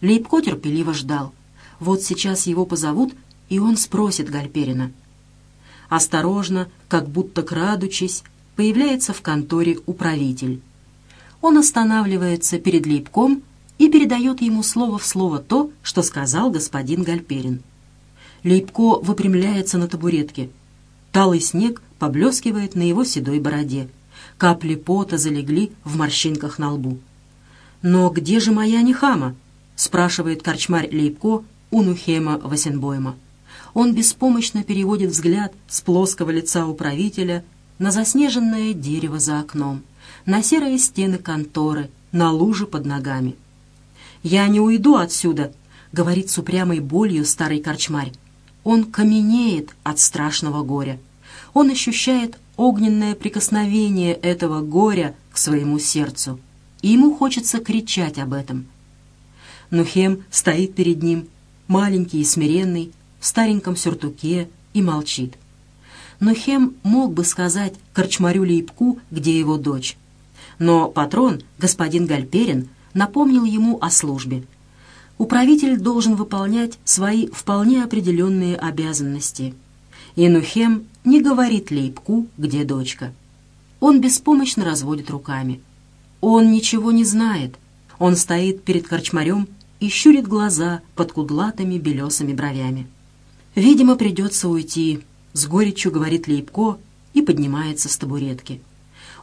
Speaker 1: Лейбко терпеливо ждал. Вот сейчас его позовут, и он спросит Гальперина. Осторожно, как будто крадучись, появляется в конторе управитель. Он останавливается перед Лейбком и передает ему слово в слово то, что сказал господин Гальперин. Лейбко выпрямляется на табуретке. Талый снег поблескивает на его седой бороде. Капли пота залегли в морщинках на лбу. «Но где же моя Нехама?» — спрашивает корчмарь Лейбко у Нухема Васенбойма. Он беспомощно переводит взгляд с плоского лица управителя на заснеженное дерево за окном, на серые стены конторы, на лужи под ногами. «Я не уйду отсюда», — говорит с упрямой болью старый корчмарь. Он каменеет от страшного горя. Он ощущает огненное прикосновение этого горя к своему сердцу. И ему хочется кричать об этом. Нухем стоит перед ним, маленький и смиренный, в стареньком сюртуке, и молчит. Нухем мог бы сказать корчмарю Лейбку, где его дочь. Но патрон, господин Гальперин, напомнил ему о службе. Управитель должен выполнять свои вполне определенные обязанности. И Нухем не говорит Лейбку, где дочка. Он беспомощно разводит руками. Он ничего не знает. Он стоит перед корчмарем и щурит глаза под кудлатыми белесыми бровями. «Видимо, придется уйти», — с горечью говорит Лейбко и поднимается с табуретки.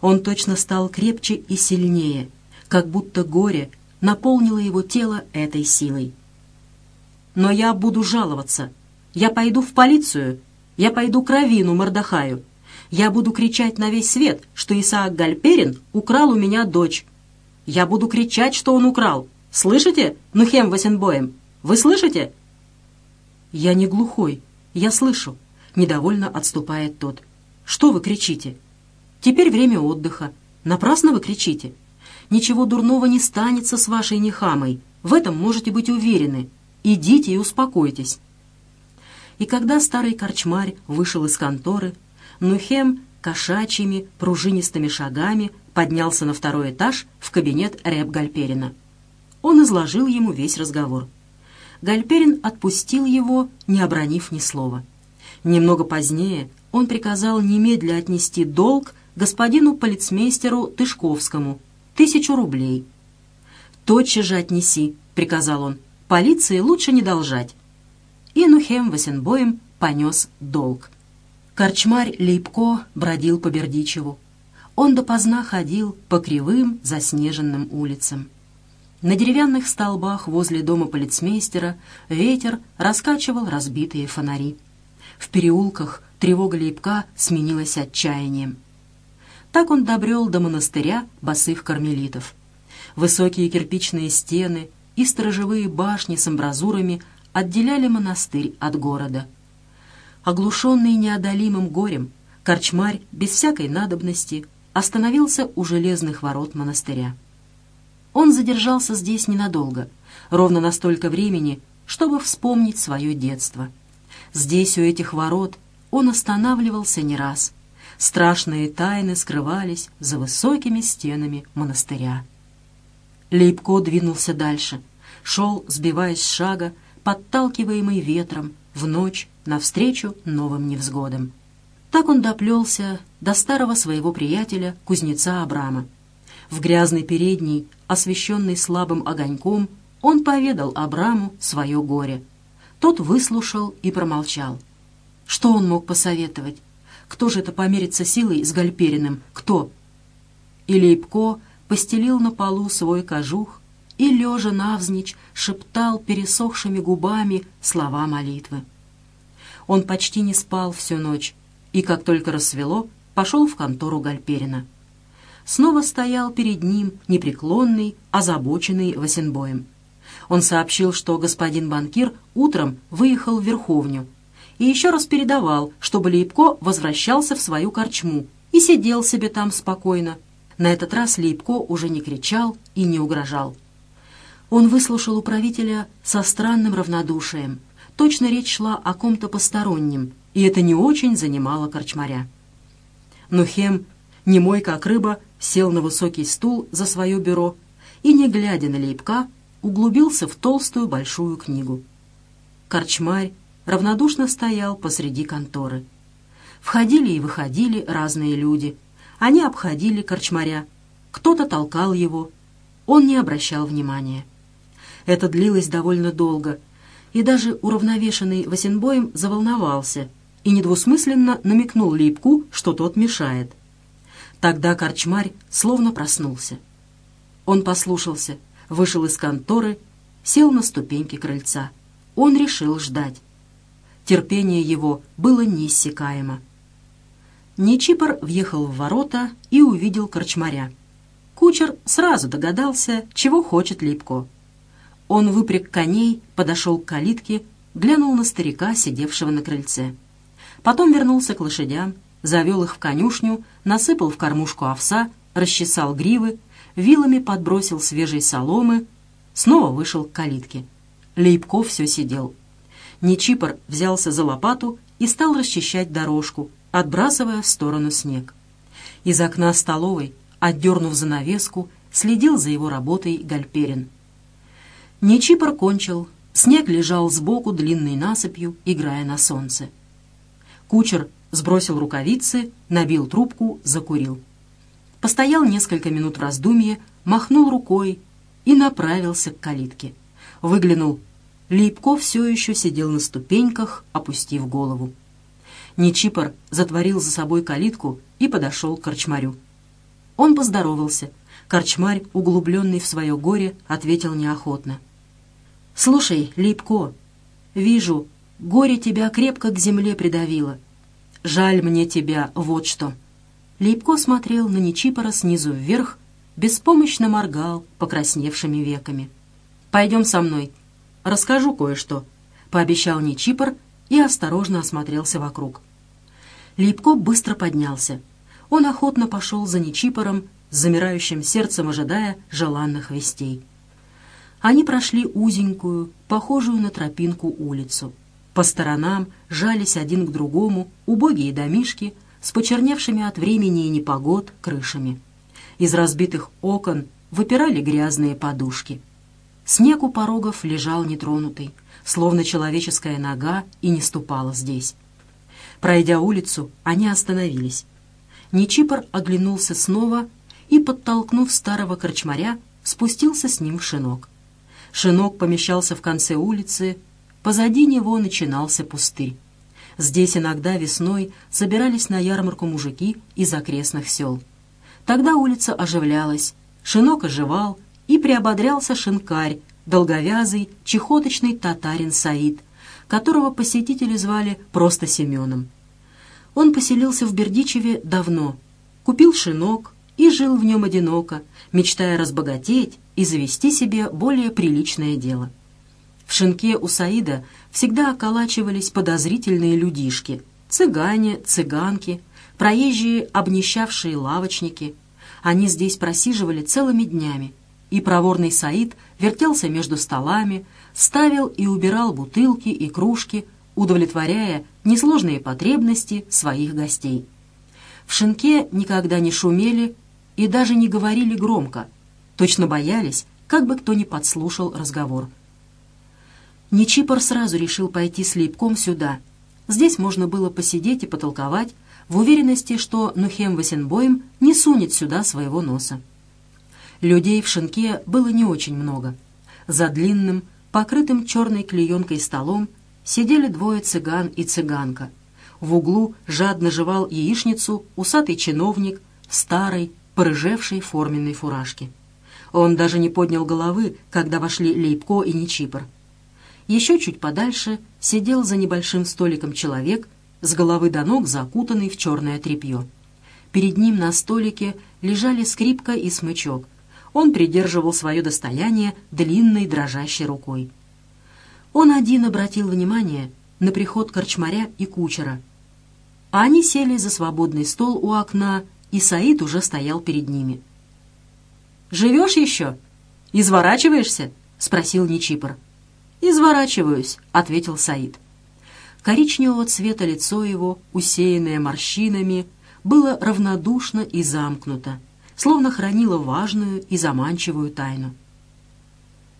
Speaker 1: Он точно стал крепче и сильнее, как будто горе наполнило его тело этой силой. «Но я буду жаловаться. Я пойду в полицию. Я пойду к Равину Мордахаю. Я буду кричать на весь свет, что Исаак Гальперин украл у меня дочь. Я буду кричать, что он украл. Слышите, Нухем Васенбоем? Вы слышите?» «Я не глухой. Я слышу», — недовольно отступает тот. «Что вы кричите?» Теперь время отдыха. Напрасно вы кричите. Ничего дурного не станется с вашей нехамой. В этом можете быть уверены. Идите и успокойтесь». И когда старый корчмарь вышел из конторы, Нухем кошачьими пружинистыми шагами поднялся на второй этаж в кабинет Рэб Гальперина. Он изложил ему весь разговор. Гальперин отпустил его, не обронив ни слова. Немного позднее он приказал немедля отнести долг господину полицмейстеру Тышковскому, тысячу рублей. «Тотчас же отнеси», — приказал он, — «полиции лучше не должать». И Нухем Васенбоем понес долг. Корчмарь Лейбко бродил по Бердичеву. Он допоздна ходил по кривым заснеженным улицам. На деревянных столбах возле дома полицмейстера ветер раскачивал разбитые фонари. В переулках тревога Лейбка сменилась отчаянием. Так он добрел до монастыря босых кармелитов. Высокие кирпичные стены и сторожевые башни с амбразурами отделяли монастырь от города. Оглушенный неодолимым горем, корчмарь без всякой надобности остановился у железных ворот монастыря. Он задержался здесь ненадолго, ровно настолько времени, чтобы вспомнить свое детство. Здесь, у этих ворот, он останавливался не раз. Страшные тайны скрывались за высокими стенами монастыря. Лейбко двинулся дальше, шел, сбиваясь с шага, подталкиваемый ветром, в ночь навстречу новым невзгодам. Так он доплелся до старого своего приятеля, кузнеца Абрама. В грязной передней освещенный слабым огоньком, он поведал Абраму свое горе. Тот выслушал и промолчал. Что он мог посоветовать? Кто же это померится силой с Гальпериным? Кто? И Лейбко постелил на полу свой кожух и, лежа навзничь, шептал пересохшими губами слова молитвы. Он почти не спал всю ночь, и, как только рассвело, пошел в контору Гальперина снова стоял перед ним непреклонный, озабоченный Васенбоем. Он сообщил, что господин банкир утром выехал в Верховню и еще раз передавал, чтобы Лейбко возвращался в свою корчму и сидел себе там спокойно. На этот раз Лейбко уже не кричал и не угрожал. Он выслушал управителя со странным равнодушием. Точно речь шла о ком-то постороннем, и это не очень занимало корчмаря. Но Хем, немой как рыба, сел на высокий стул за свое бюро и, не глядя на Лейбка, углубился в толстую большую книгу. Корчмарь равнодушно стоял посреди конторы. Входили и выходили разные люди. Они обходили корчмаря. Кто-то толкал его. Он не обращал внимания. Это длилось довольно долго, и даже уравновешенный Васенбоем заволновался и недвусмысленно намекнул Лейбку, что тот мешает. Тогда корчмарь словно проснулся. Он послушался, вышел из конторы, сел на ступеньки крыльца. Он решил ждать. Терпение его было неиссякаемо. Нечипор въехал в ворота и увидел корчмаря. Кучер сразу догадался, чего хочет Липко. Он выпряг коней, подошел к калитке, глянул на старика, сидевшего на крыльце. Потом вернулся к лошадям, завел их в конюшню, насыпал в кормушку овса, расчесал гривы, вилами подбросил свежей соломы, снова вышел к калитке. Лейбко все сидел. Нечипор взялся за лопату и стал расчищать дорожку, отбрасывая в сторону снег. Из окна столовой, отдернув занавеску, следил за его работой Гальперин. Нечипор кончил, снег лежал сбоку длинной насыпью, играя на солнце. Кучер сбросил рукавицы, набил трубку, закурил. Постоял несколько минут в раздумье, махнул рукой и направился к калитке. Выглянул. Лейбко все еще сидел на ступеньках, опустив голову. Нечипор затворил за собой калитку и подошел к корчмарю. Он поздоровался. Корчмарь, углубленный в свое горе, ответил неохотно. «Слушай, Лейбко, вижу, горе тебя крепко к земле придавило. Жаль мне тебя, вот что». Лейбко смотрел на Нечипора снизу вверх, беспомощно моргал покрасневшими веками. «Пойдем со мной. Расскажу кое-что», — пообещал Нечипор и осторожно осмотрелся вокруг. Лейбко быстро поднялся. Он охотно пошел за Нечипором с замирающим сердцем ожидая желанных вестей. Они прошли узенькую, похожую на тропинку улицу. По сторонам жались один к другому убогие домишки с почерневшими от времени и непогод крышами. Из разбитых окон выпирали грязные подушки. Снег у порогов лежал нетронутый, словно человеческая нога и не ступала здесь. Пройдя улицу, они остановились. Нечипор оглянулся снова и, подтолкнув старого корчмаря, спустился с ним в шинок. Шинок помещался в конце улицы, позади него начинался пустырь. Здесь иногда весной собирались на ярмарку мужики из окрестных сел. Тогда улица оживлялась, шинок оживал, и приободрялся шинкарь, долговязый, чехоточный татарин Саид, которого посетители звали просто Семеном. Он поселился в Бердичеве давно, купил шинок и жил в нем одиноко, мечтая разбогатеть и завести себе более приличное дело. В шинке у Саида всегда околачивались подозрительные людишки, цыгане, цыганки, проезжие обнищавшие лавочники. Они здесь просиживали целыми днями, и проворный Саид вертелся между столами, ставил и убирал бутылки и кружки, удовлетворяя несложные потребности своих гостей. В шинке никогда не шумели и даже не говорили громко, точно боялись, как бы кто ни подслушал разговор. Нечипор сразу решил пойти с Лейбком сюда. Здесь можно было посидеть и потолковать, в уверенности, что Нухем Васенбоем не сунет сюда своего носа. Людей в шинке было не очень много. За длинным, покрытым черной клеенкой столом сидели двое цыган и цыганка. В углу жадно жевал яичницу усатый чиновник в старой, порыжевшей форменной фуражке. Он даже не поднял головы, когда вошли Лейбко и Нечипор. Еще чуть подальше сидел за небольшим столиком человек, с головы до ног закутанный в черное тряпье. Перед ним на столике лежали скрипка и смычок — он придерживал свое достояние длинной дрожащей рукой. Он один обратил внимание на приход корчмаря и кучера. А они сели за свободный стол у окна, и Саид уже стоял перед ними. «Живешь еще? Изворачиваешься?» — спросил Нечипор. «Изворачиваюсь», — ответил Саид. Коричневого цвета лицо его, усеянное морщинами, было равнодушно и замкнуто словно хранила важную и заманчивую тайну.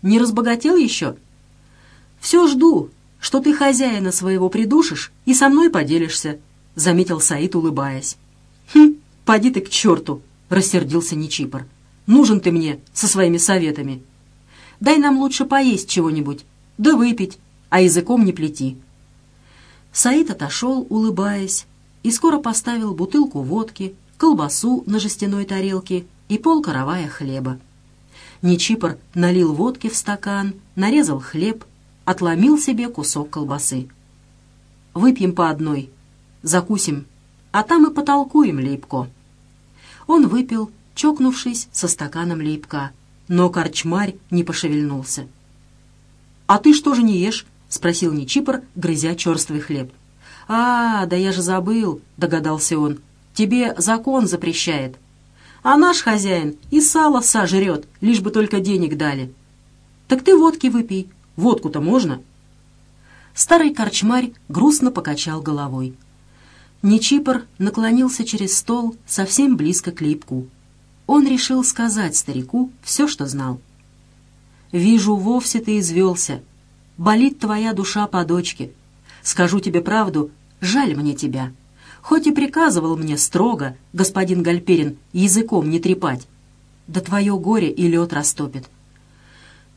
Speaker 1: «Не разбогател еще?» «Все жду, что ты хозяина своего придушишь и со мной поделишься», — заметил Саид, улыбаясь. «Хм, поди ты к черту!» — рассердился Нечипор. «Нужен ты мне со своими советами. Дай нам лучше поесть чего-нибудь, да выпить, а языком не плети». Саид отошел, улыбаясь, и скоро поставил бутылку водки, колбасу на жестяной тарелке и пол каравая хлеба. Нечипор налил водки в стакан, нарезал хлеб, отломил себе кусок колбасы. «Выпьем по одной, закусим, а там и потолкуем, Лейбко». Он выпил, чокнувшись со стаканом Лейбка, но корчмарь не пошевельнулся. «А ты что же не ешь?» — спросил Нечипор, грызя черствый хлеб. «А, да я же забыл», — догадался он. Тебе закон запрещает. А наш хозяин и сало сожрет, лишь бы только денег дали. Так ты водки выпей. Водку-то можно?» Старый корчмарь грустно покачал головой. Нечипор наклонился через стол совсем близко к липку. Он решил сказать старику все, что знал. «Вижу, вовсе ты извелся. Болит твоя душа по дочке. Скажу тебе правду, жаль мне тебя хоть и приказывал мне строго, господин Гальперин, языком не трепать. Да твое горе и лед растопит.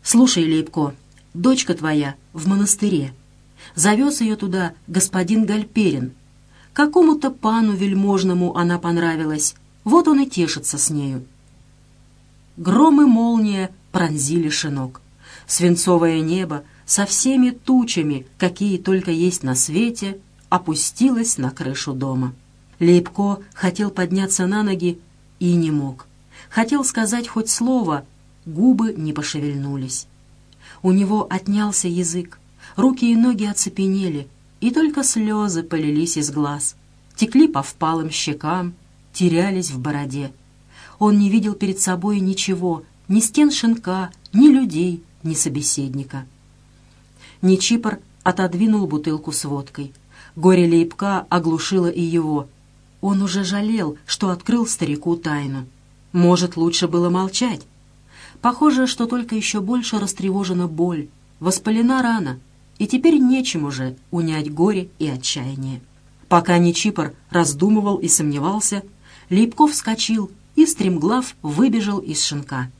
Speaker 1: Слушай, Лейбко, дочка твоя в монастыре. Завез ее туда господин Гальперин. Какому-то пану вельможному она понравилась, вот он и тешится с нею. Гром и молния пронзили шинок. Свинцовое небо со всеми тучами, какие только есть на свете, опустилась на крышу дома. Лейбко хотел подняться на ноги и не мог. Хотел сказать хоть слово, губы не пошевельнулись. У него отнялся язык, руки и ноги оцепенели, и только слезы полились из глаз, текли по впалым щекам, терялись в бороде. Он не видел перед собой ничего, ни стен шинка, ни людей, ни собеседника. Нечипор отодвинул бутылку с водкой. Горе Лейбка оглушило и его. Он уже жалел, что открыл старику тайну. Может, лучше было молчать. Похоже, что только еще больше растревожена боль, воспалена рана, и теперь нечем уже унять горе и отчаяние. Пока Нечипор раздумывал и сомневался, Лейбков вскочил и, стремглав, выбежал из шинка.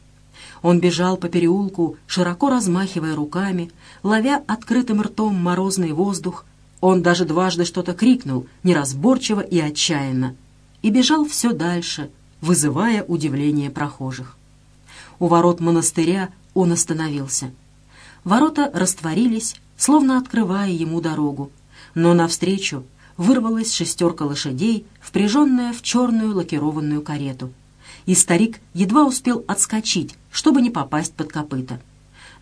Speaker 1: Он бежал по переулку, широко размахивая руками, ловя открытым ртом морозный воздух. Он даже дважды что-то крикнул, неразборчиво и отчаянно, и бежал все дальше, вызывая удивление прохожих. У ворот монастыря он остановился. Ворота растворились, словно открывая ему дорогу, но навстречу вырвалась шестерка лошадей, впряженная в черную лакированную карету — и старик едва успел отскочить, чтобы не попасть под копыта.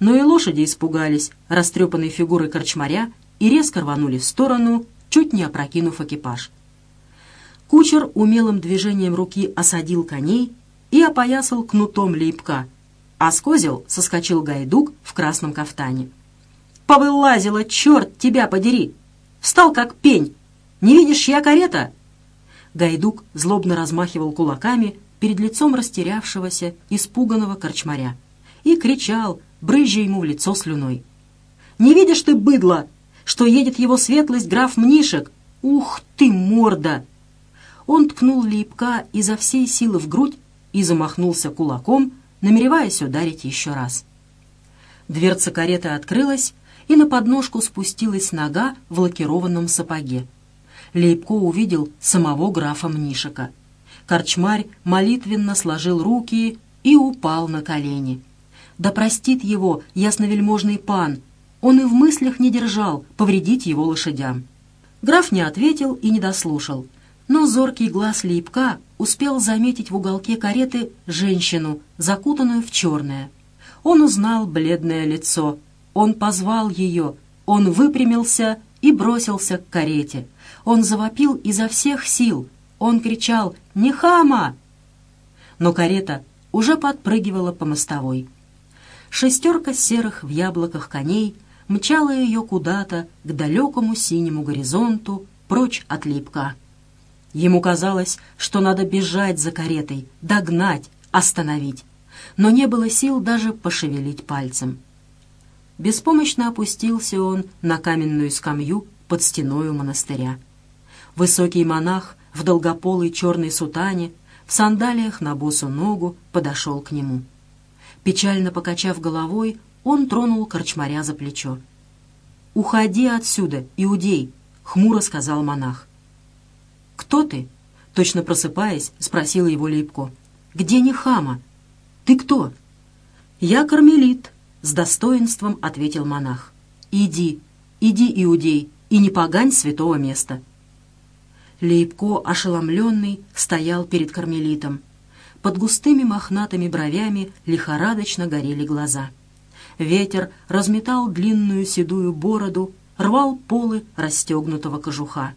Speaker 1: Но и лошади испугались растрепанной фигуры корчмаря и резко рванули в сторону, чуть не опрокинув экипаж. Кучер умелым движением руки осадил коней и опоясал кнутом лейбка, а с козел соскочил гайдук в красном кафтане. «Повылазила, черт тебя подери! Встал как пень! Не видишь, я карета?» Гайдук злобно размахивал кулаками перед лицом растерявшегося, испуганного корчмаря и кричал, брызжа ему в лицо слюной. «Не видишь ты, быдло, что едет его светлость граф Мнишек? Ух ты, морда!» Он ткнул липка изо всей силы в грудь и замахнулся кулаком, намереваясь ударить еще раз. Дверца кареты открылась, и на подножку спустилась нога в лакированном сапоге. Лейбко увидел самого графа Мнишека — Корчмарь молитвенно сложил руки и упал на колени. Да простит его ясновельможный пан, он и в мыслях не держал повредить его лошадям. Граф не ответил и не дослушал, но зоркий глаз Лейбка успел заметить в уголке кареты женщину, закутанную в черное. Он узнал бледное лицо, он позвал ее, он выпрямился и бросился к карете. Он завопил изо всех сил, он кричал «Нехама!», но карета уже подпрыгивала по мостовой. Шестерка серых в яблоках коней мчала ее куда-то к далекому синему горизонту, прочь от липка. Ему казалось, что надо бежать за каретой, догнать, остановить, но не было сил даже пошевелить пальцем. Беспомощно опустился он на каменную скамью под стеною монастыря. Высокий монах в долгополой черной сутане, в сандалиях на босу ногу, подошел к нему. Печально покачав головой, он тронул корчмаря за плечо. «Уходи отсюда, иудей!» — хмуро сказал монах. «Кто ты?» — точно просыпаясь, спросил его Липко. «Где Нехама? Ты кто?» «Я кармелит», — с достоинством ответил монах. «Иди, иди, иудей, и не погань святого места». Лейбко, ошеломленный, стоял перед кармелитом. Под густыми мохнатыми бровями лихорадочно горели глаза. Ветер разметал длинную седую бороду, рвал полы расстегнутого кожуха.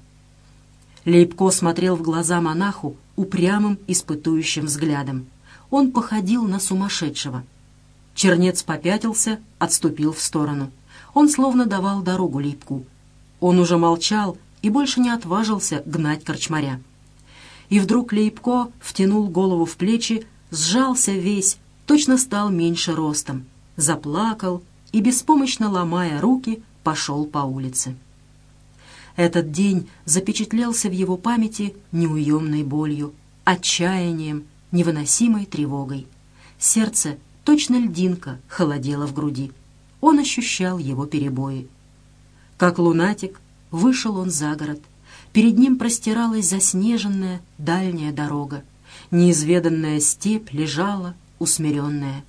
Speaker 1: Лейбко смотрел в глаза монаху упрямым, испытующим взглядом. Он походил на сумасшедшего. Чернец попятился, отступил в сторону. Он словно давал дорогу Лейбку. Он уже молчал, и больше не отважился гнать корчмаря. И вдруг Лейбко втянул голову в плечи, сжался весь, точно стал меньше ростом, заплакал и, беспомощно ломая руки, пошел по улице. Этот день запечатлелся в его памяти неуемной болью, отчаянием, невыносимой тревогой. Сердце, точно льдинка, холодело в груди. Он ощущал его перебои. Как лунатик, Вышел он за город. Перед ним простиралась заснеженная дальняя дорога. Неизведанная степь лежала, усмиренная.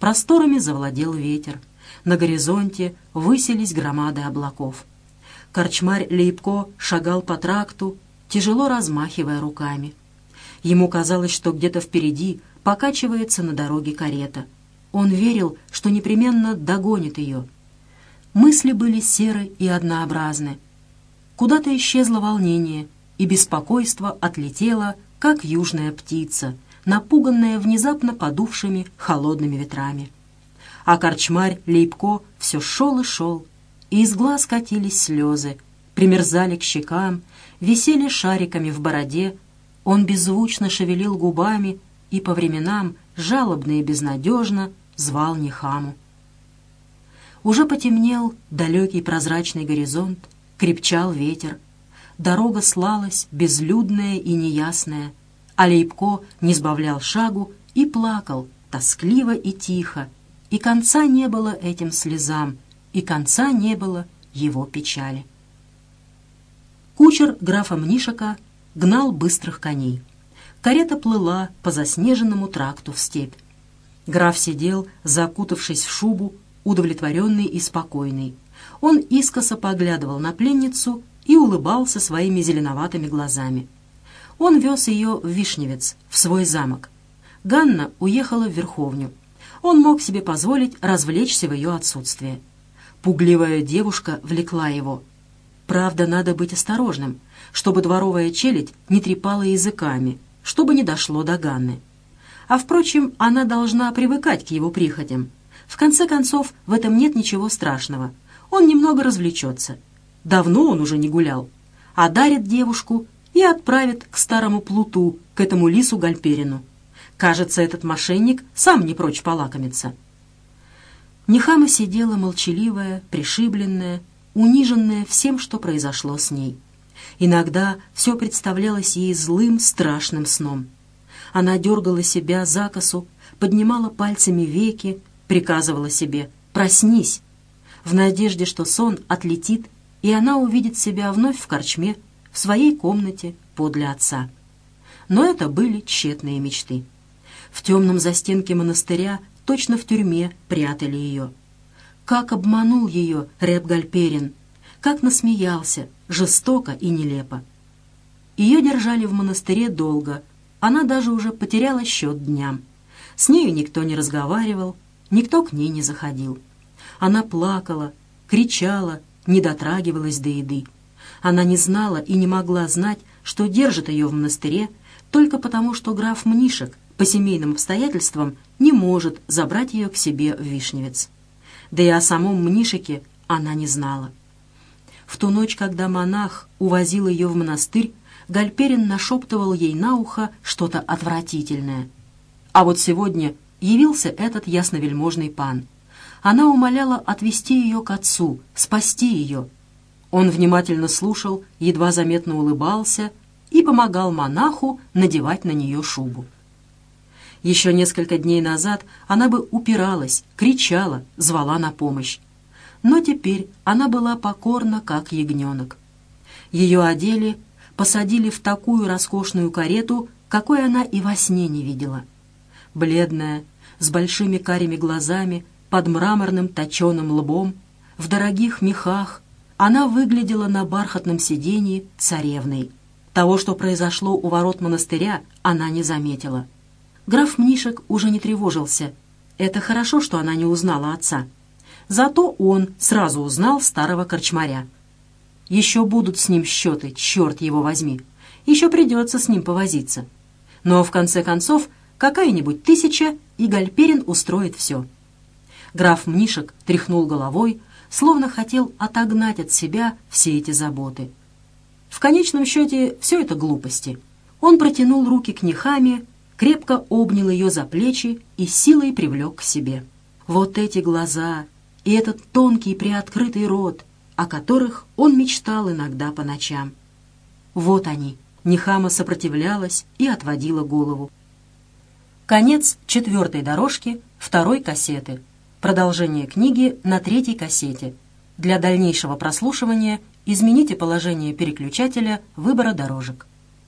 Speaker 1: Просторами завладел ветер. На горизонте высились громады облаков. Корчмарь Лейбко шагал по тракту, тяжело размахивая руками. Ему казалось, что где-то впереди покачивается на дороге карета. Он верил, что непременно догонит ее. Мысли были серы и однообразны. Куда-то исчезло волнение, и беспокойство отлетело, как южная птица, напуганная внезапно подувшими холодными ветрами. А корчмарь Лейбко все шел и шел, и из глаз катились слезы, примерзали к щекам, висели шариками в бороде, он беззвучно шевелил губами и по временам, жалобно и безнадежно, звал Нехаму. Уже потемнел далекий прозрачный горизонт, крепчал ветер. Дорога слалась, безлюдная и неясная, а Лейбко не сбавлял шагу и плакал, тоскливо и тихо, и конца не было этим слезам, и конца не было его печали. Кучер графа Мнишака гнал быстрых коней. Карета плыла по заснеженному тракту в степь. Граф сидел, закутавшись в шубу, удовлетворенный и спокойный. Он искоса поглядывал на пленницу и улыбался своими зеленоватыми глазами. Он вез ее в Вишневец, в свой замок. Ганна уехала в Верховню. Он мог себе позволить развлечься в ее отсутствие. Пугливая девушка влекла его. Правда, надо быть осторожным, чтобы дворовая челядь не трепала языками, чтобы не дошло до Ганны. А, впрочем, она должна привыкать к его прихотям. В конце концов, в этом нет ничего страшного. Он немного развлечется. Давно он уже не гулял. А дарит девушку и отправит к старому плуту, к этому лису Гальперину. Кажется, этот мошенник сам не прочь полакомиться. Нехама сидела молчаливая, пришибленная, униженная всем, что произошло с ней. Иногда все представлялось ей злым, страшным сном. Она дергала себя за косу, поднимала пальцами веки, приказывала себе «проснись», в надежде, что сон отлетит, и она увидит себя вновь в корчме, в своей комнате подле отца. Но это были тщетные мечты. В темном застенке монастыря, точно в тюрьме, прятали ее. Как обманул ее Реп Гальперин, как насмеялся, жестоко и нелепо. Ее держали в монастыре долго, она даже уже потеряла счет дням. С нею никто не разговаривал, никто к ней не заходил. Она плакала, кричала, не дотрагивалась до еды. Она не знала и не могла знать, что держит ее в монастыре только потому, что граф Мнишек по семейным обстоятельствам не может забрать ее к себе в Вишневец. Да и о самом Мнишеке она не знала. В ту ночь, когда монах увозил ее в монастырь, Гальперин нашептывал ей на ухо что-то отвратительное. А вот сегодня явился этот ясновельможный пан. Она умоляла отвести ее к отцу, спасти ее. Он внимательно слушал, едва заметно улыбался и помогал монаху надевать на нее шубу. Еще несколько дней назад она бы упиралась, кричала, звала на помощь но теперь она была покорна, как ягненок. Ее одели, посадили в такую роскошную карету, какой она и во сне не видела. Бледная, с большими карими глазами, под мраморным точеным лбом, в дорогих мехах, она выглядела на бархатном сиденье царевной. Того, что произошло у ворот монастыря, она не заметила. Граф Мнишек уже не тревожился. Это хорошо, что она не узнала отца. Зато он сразу узнал старого корчмаря. Еще будут с ним счеты, черт его возьми. Еще придется с ним повозиться. Но в конце концов какая-нибудь тысяча, и Гальперин устроит все. Граф Мнишек тряхнул головой, словно хотел отогнать от себя все эти заботы. В конечном счете все это глупости. Он протянул руки к Нехаме, крепко обнял ее за плечи и силой привлек к себе. Вот эти глаза, и этот тонкий приоткрытый рот, о которых он мечтал иногда по ночам. Вот они. Нехама сопротивлялась и отводила голову. Конец четвертой дорожки второй кассеты. Продолжение книги на третьей кассете. Для дальнейшего прослушивания измените положение переключателя выбора дорожек.